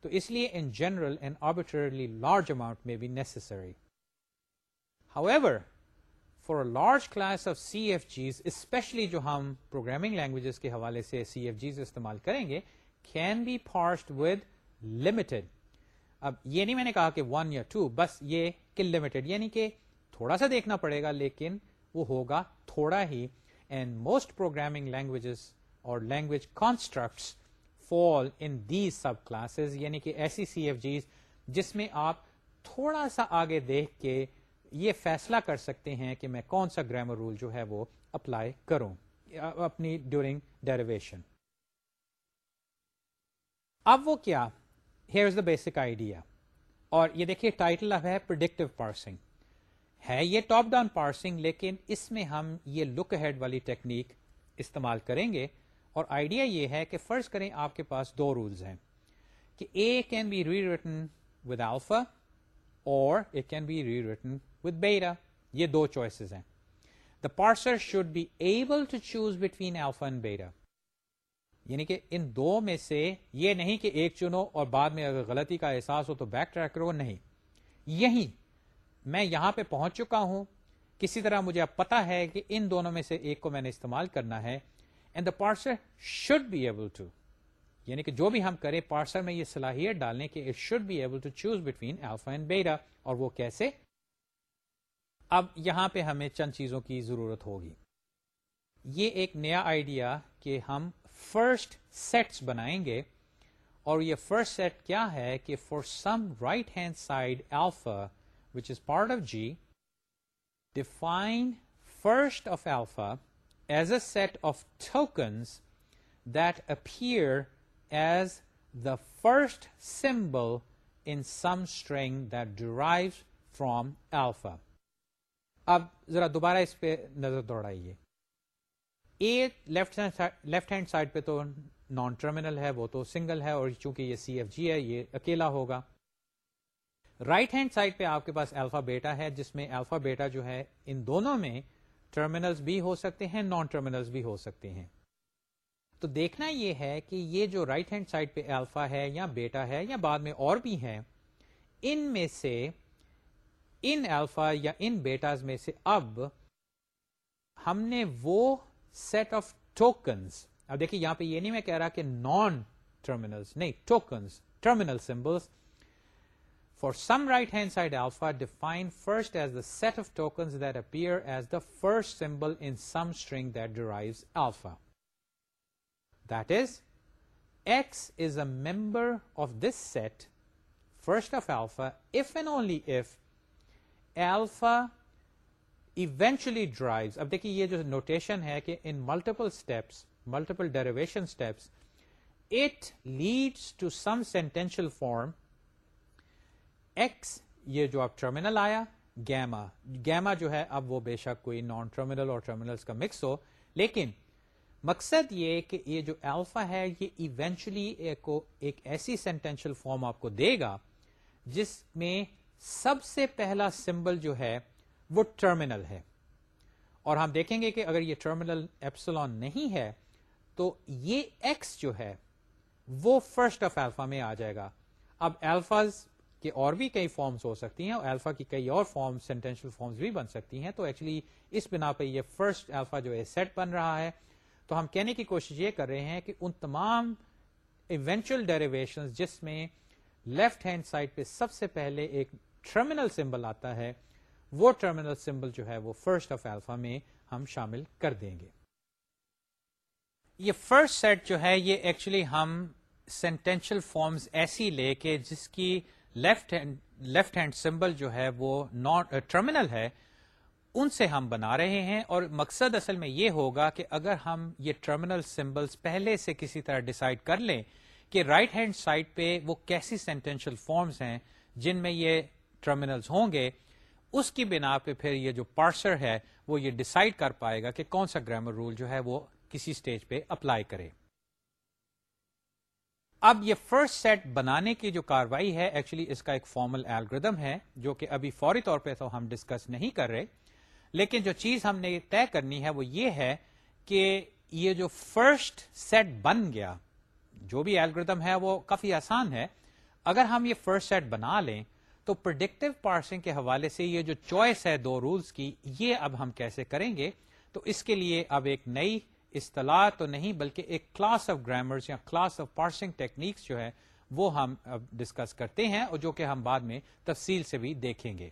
تو اس لیے in general and arbitrarily large amount میں be necessary however for a large class of C F Gs especially جو ہم پروگرامنگ لینگویجز کے حوالے سے سی ایف جیز استعمال کریں گے can be parsed with limited اب یہ نہیں میں نے کہا کہ ون یا ٹو بس یہ کہ لمیٹڈ یعنی کہ تھوڑا سا دیکھنا پڑے گا لیکن وہ ہوگا تھوڑا ہی. اینڈ موسٹ پروگرامنگ لینگویجز اور language constructs fall in these subclasses یعنی کہ ایسی سی ایف جیز جس میں آپ تھوڑا سا آگے دیکھ کے یہ فیصلہ کر سکتے ہیں کہ میں کون سا گرامر رول جو ہے وہ اپلائی کروں اپنی ڈیورنگ ڈیریویشن اب وہ کیا؟ Here is the basic idea اور یہ دیکھیے ٹائٹل اب ہے پرڈکٹیو پارسنگ ہے یہ ٹاپ ڈاؤن پارسنگ لیکن اس میں ہم یہ لک ہیڈ والی ٹیکنیک استعمال کریں گے اور آئیڈیا یہ ہے کہ فرض کریں آپ کے پاس دو رولز ہیں کہ A can be rewritten with alpha اور it can be rewritten with beta یہ دو چوائسیز ہیں. The parser should be able to choose between alpha and beta یعنی کہ ان دو میں سے یہ نہیں کہ ایک چنو اور بعد میں اگر غلطی کا احساس ہو تو بیک ٹریک کرو، نہیں. یہی میں یہاں پہ پہنچ چکا ہوں. کسی طرح مجھے اب پتا ہے کہ ان دونوں میں سے ایک کو میں نے استعمال کرنا ہے and the parser should be able to یعنی کہ جو بھی ہم کریں پارسر میں یہ صلاحیت ڈالنے کے it should be able to choose between alpha and beta اور وہ کیسے؟ اب یہاں پہ ہمیں چند چیزوں کی ضرورت ہوگی۔ یہ ایک نیا آئیڈیا کہ ہم فرسٹ سیٹس بنائیں گے۔ اور یہ فرسٹ سیٹ کیا ہے کہ for some right hand side alpha which is part of G define first of alpha as a set of tokens that appear as the first symbol in some string that derive from alpha اب ذرا دوبارہ اس پہ نظر دوڑائیے۔ A left left hand side پہ تو non terminal ہے، وہ تو سنگل ہے، اور چونکہ یہ سی ایف جی ہے، یہ اکیلا ہوگا۔ رائٹ ہینڈ سائڈ پہ آپ کے پاس الفا بیٹا ہے، جس میں الفا بیٹا جو ہے، ان دونوں میں ٹرمینلز بھی ہو سکتے ہیں نان ٹرمینلز بھی ہو سکتے ہیں۔ تو دیکھنا یہ ہے کہ یہ جو رائٹ ہینڈ سائڈ پہ الفا ہے یا بیٹا ہے یا بعد میں اور بھی ہے ان میں سے، ان الفا یا ان بیٹاز میں سے اب ہم نے وہ سیٹ آف ٹوکنس اب دیکھیے یہاں پہ یہ نہیں میں کہہ رہا کہ نان ٹرمینلس نہیں tokens terminal symbols for some right hand side alpha define first as the set of tokens that appear as the first symbol in some string that derive alpha that is X is a member of this set first of alpha if and only if alpha eventually derive اب دیکھیے یہ جو notation ہے کہ in multiple steps multiple derivation steps it leads to some sentential form X یہ جو اب terminal آیا گیما گیما جو ہے، اب وہ بے شک کوئی نان ٹرمینل اور ٹرمینل کا مکس ہو. لیکن مقصد یہ کہ یہ جو الفا ہے، یہ ایونچلی ایک ایسی سینٹینشل فارم آپ کو دے گا جس میں سب سے پہلا سمبل جو ہے وہ ٹرمینل ہے. اور ہم دیکھیں گے کہ اگر یہ ٹرمینل ایپسلون نہیں ہے، تو یہ ایکس جو ہے وہ فرسٹ آف ایلفا میں آ جائے گا. اب ایلفاز کے اور بھی کئی فارمز ہو سکتی ہیں اور الفا کی کئی اور فارم سینٹینشل فارمز بھی بن سکتی ہیں۔ تو ایکچولی اس بنا پہ یہ فرسٹ الفا جو ہے سیٹ بن رہا ہے۔ تو ہم کہنے کی کوشش یہ کر رہے ہیں کہ ان تمام ایونچل ڈیریویشن جس میں لیفٹ ہینڈ سائڈ پہ سب سے پہلے ایک ٹرمینل سمبل آتا ہے، وہ ٹرمینل سمبل جو ہے وہ فرسٹ آف ایلفا میں ہم شامل کر دیں گے۔ یہ فرسٹ سیٹ جو ہے، یہ ایکچولی ہم سینٹینشل فارمز ایسی لے کے جس کی left hand left hand symbol جو ہے وہ ناٹ ٹرمینل uh, ہے، ان سے ہم بنا رہے ہیں اور مقصد اصل میں یہ ہوگا کہ اگر ہم یہ ٹرمینل سمبلس پہلے سے کسی طرح ڈسائڈ کر لیں کہ رائٹ ہینڈ سائڈ پہ وہ کیسی سینٹینشل فارمز ہیں جن میں یہ ٹرمینلز ہوں گے، اس کی بنا پہ پھر یہ جو پارسر ہے وہ یہ ڈسائڈ کر پائے گا کہ کون سا گرامر رول جو ہے وہ کسی سٹیج پہ اپلائی کرے۔ اب یہ فرسٹ سیٹ بنانے کی جو کاروائی ہے ایکچولی اس کا ایک فارمل ایلگردم ہے، جو کہ ابھی فوری طور پہ تو ہم ڈسکس نہیں کر رہے۔ لیکن جو چیز ہم نے طے کرنی ہے وہ یہ ہے کہ یہ جو فرسٹ سیٹ بن گیا، جو بھی ایلگردم ہے وہ کافی آسان ہے۔ اگر ہم یہ فرسٹ سیٹ بنا لیں تو پرڈکٹیو پارسنگ کے حوالے سے یہ جو چوائس ہے دو رولز کی، یہ اب ہم کیسے کریں گے؟ تو اس کے لیے اب ایک نئی اصطلاح تو نہیں، بلکہ ایک کلاس آف گرامرز یا کلاس آف پارسنگ ٹیکنیکس جو ہے، وہ ہم ڈسکس کرتے ہیں اور جو کہ ہم بعد میں تفصیل سے بھی دیکھیں گے۔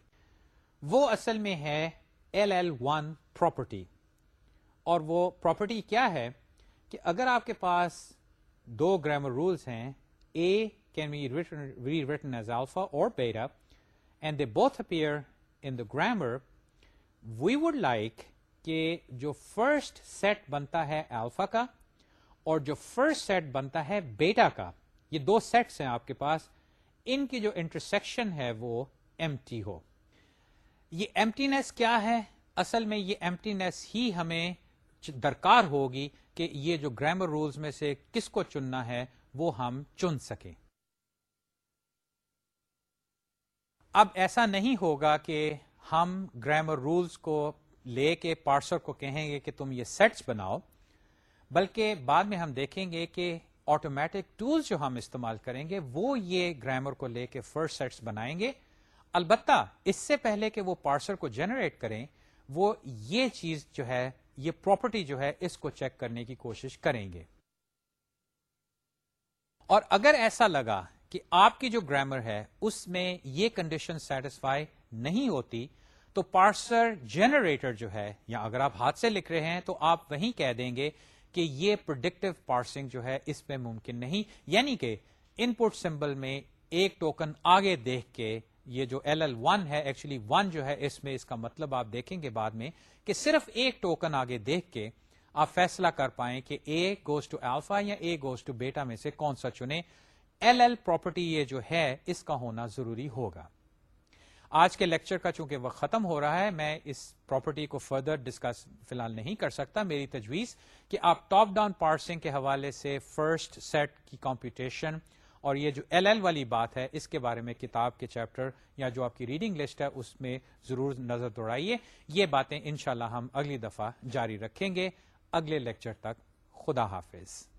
وہ اصل میں ہے ایل ایل ون پراپرٹی اور وہ پراپرٹی کیا ہے؟ کہ اگر آپ کے پاس دو گرامر رولس ہیں A can be rewritten as alpha اور beta and they both appear in the grammar we would like کہ جو فرسٹ سیٹ بنتا ہے الفا کا اور جو فرسٹ سیٹ بنتا ہے بیٹا کا، یہ دو سیٹس ہیں آپ کے پاس، ان کی جو انٹرسیکشن ہے وہ ایم ٹی ہو۔ یہ ایمٹینس کیا ہے؟ اصل میں یہ ایمٹینس ہی ہمیں درکار ہوگی کہ یہ جو گرامر رولز میں سے کس کو چننا ہے، وہ ہم چن سکیں۔ اب ایسا نہیں ہوگا کہ ہم گرامر رولز کو لے کے پارسر کو کہیں گے کہ تم یہ سیٹس بناؤ، بلکہ بعد میں ہم دیکھیں گے کہ آٹومیٹک ٹولز جو ہم استعمال کریں گے، وہ یہ گرامر کو لے کے فرسٹ سیٹس بنائیں گے۔ البتہ اس سے پہلے کہ وہ پارسر کو جنریٹ کریں، وہ یہ چیز جو ہے، یہ پراپرٹی جو ہے، اس کو چیک کرنے کی کوشش کریں گے۔ اور اگر ایسا لگا کہ آپ کی جو گرامر ہے، اس میں یہ کنڈیشن سیٹسفائی نہیں ہوتی تو پارسر جنریٹر جو ہے، یا اگر آپ ہاتھ سے لکھ رہے ہیں تو آپ وہیں کہہ دیں گے کہ یہ پروڈکٹیو پارسنگ جو ہے اس میں ممکن نہیں۔ یعنی کہ ان پٹ سمبل میں ایک ٹوکن آگے دیکھ کے یہ جو ایل ایل ون ہے ایکچولی ون جو ہے، اس میں اس کا مطلب آپ دیکھیں گے بعد میں کہ صرف ایک ٹوکن آگے دیکھ کے آپ فیصلہ کر پائیں کہ اے گوز ٹو ایلفا یا اے گوز ٹو بیٹا میں سے کون سا چنے ایل ایل پراپرٹی یہ جو ہے، اس کا ہونا ضروری ہوگا۔ آج کے لیکچر کا چونکہ وقت ختم ہو رہا ہے، میں اس پراپرٹی کو فردر ڈسکس فی الحال نہیں کر سکتا۔ میری تجویز کہ آپ ٹاپ ڈاؤن پارسنگ کے حوالے سے فرسٹ سیٹ کی کمپیوٹیشن اور یہ جو ایل ایل والی بات ہے، اس کے بارے میں کتاب کے چیپٹر یا جو آپ کی ریڈنگ لسٹ ہے، اس میں ضرور نظر دوڑائیے۔ یہ باتیں انشاءاللہ ہم اگلی دفعہ جاری رکھیں گے۔ اگلے لیکچر تک خدا حافظ۔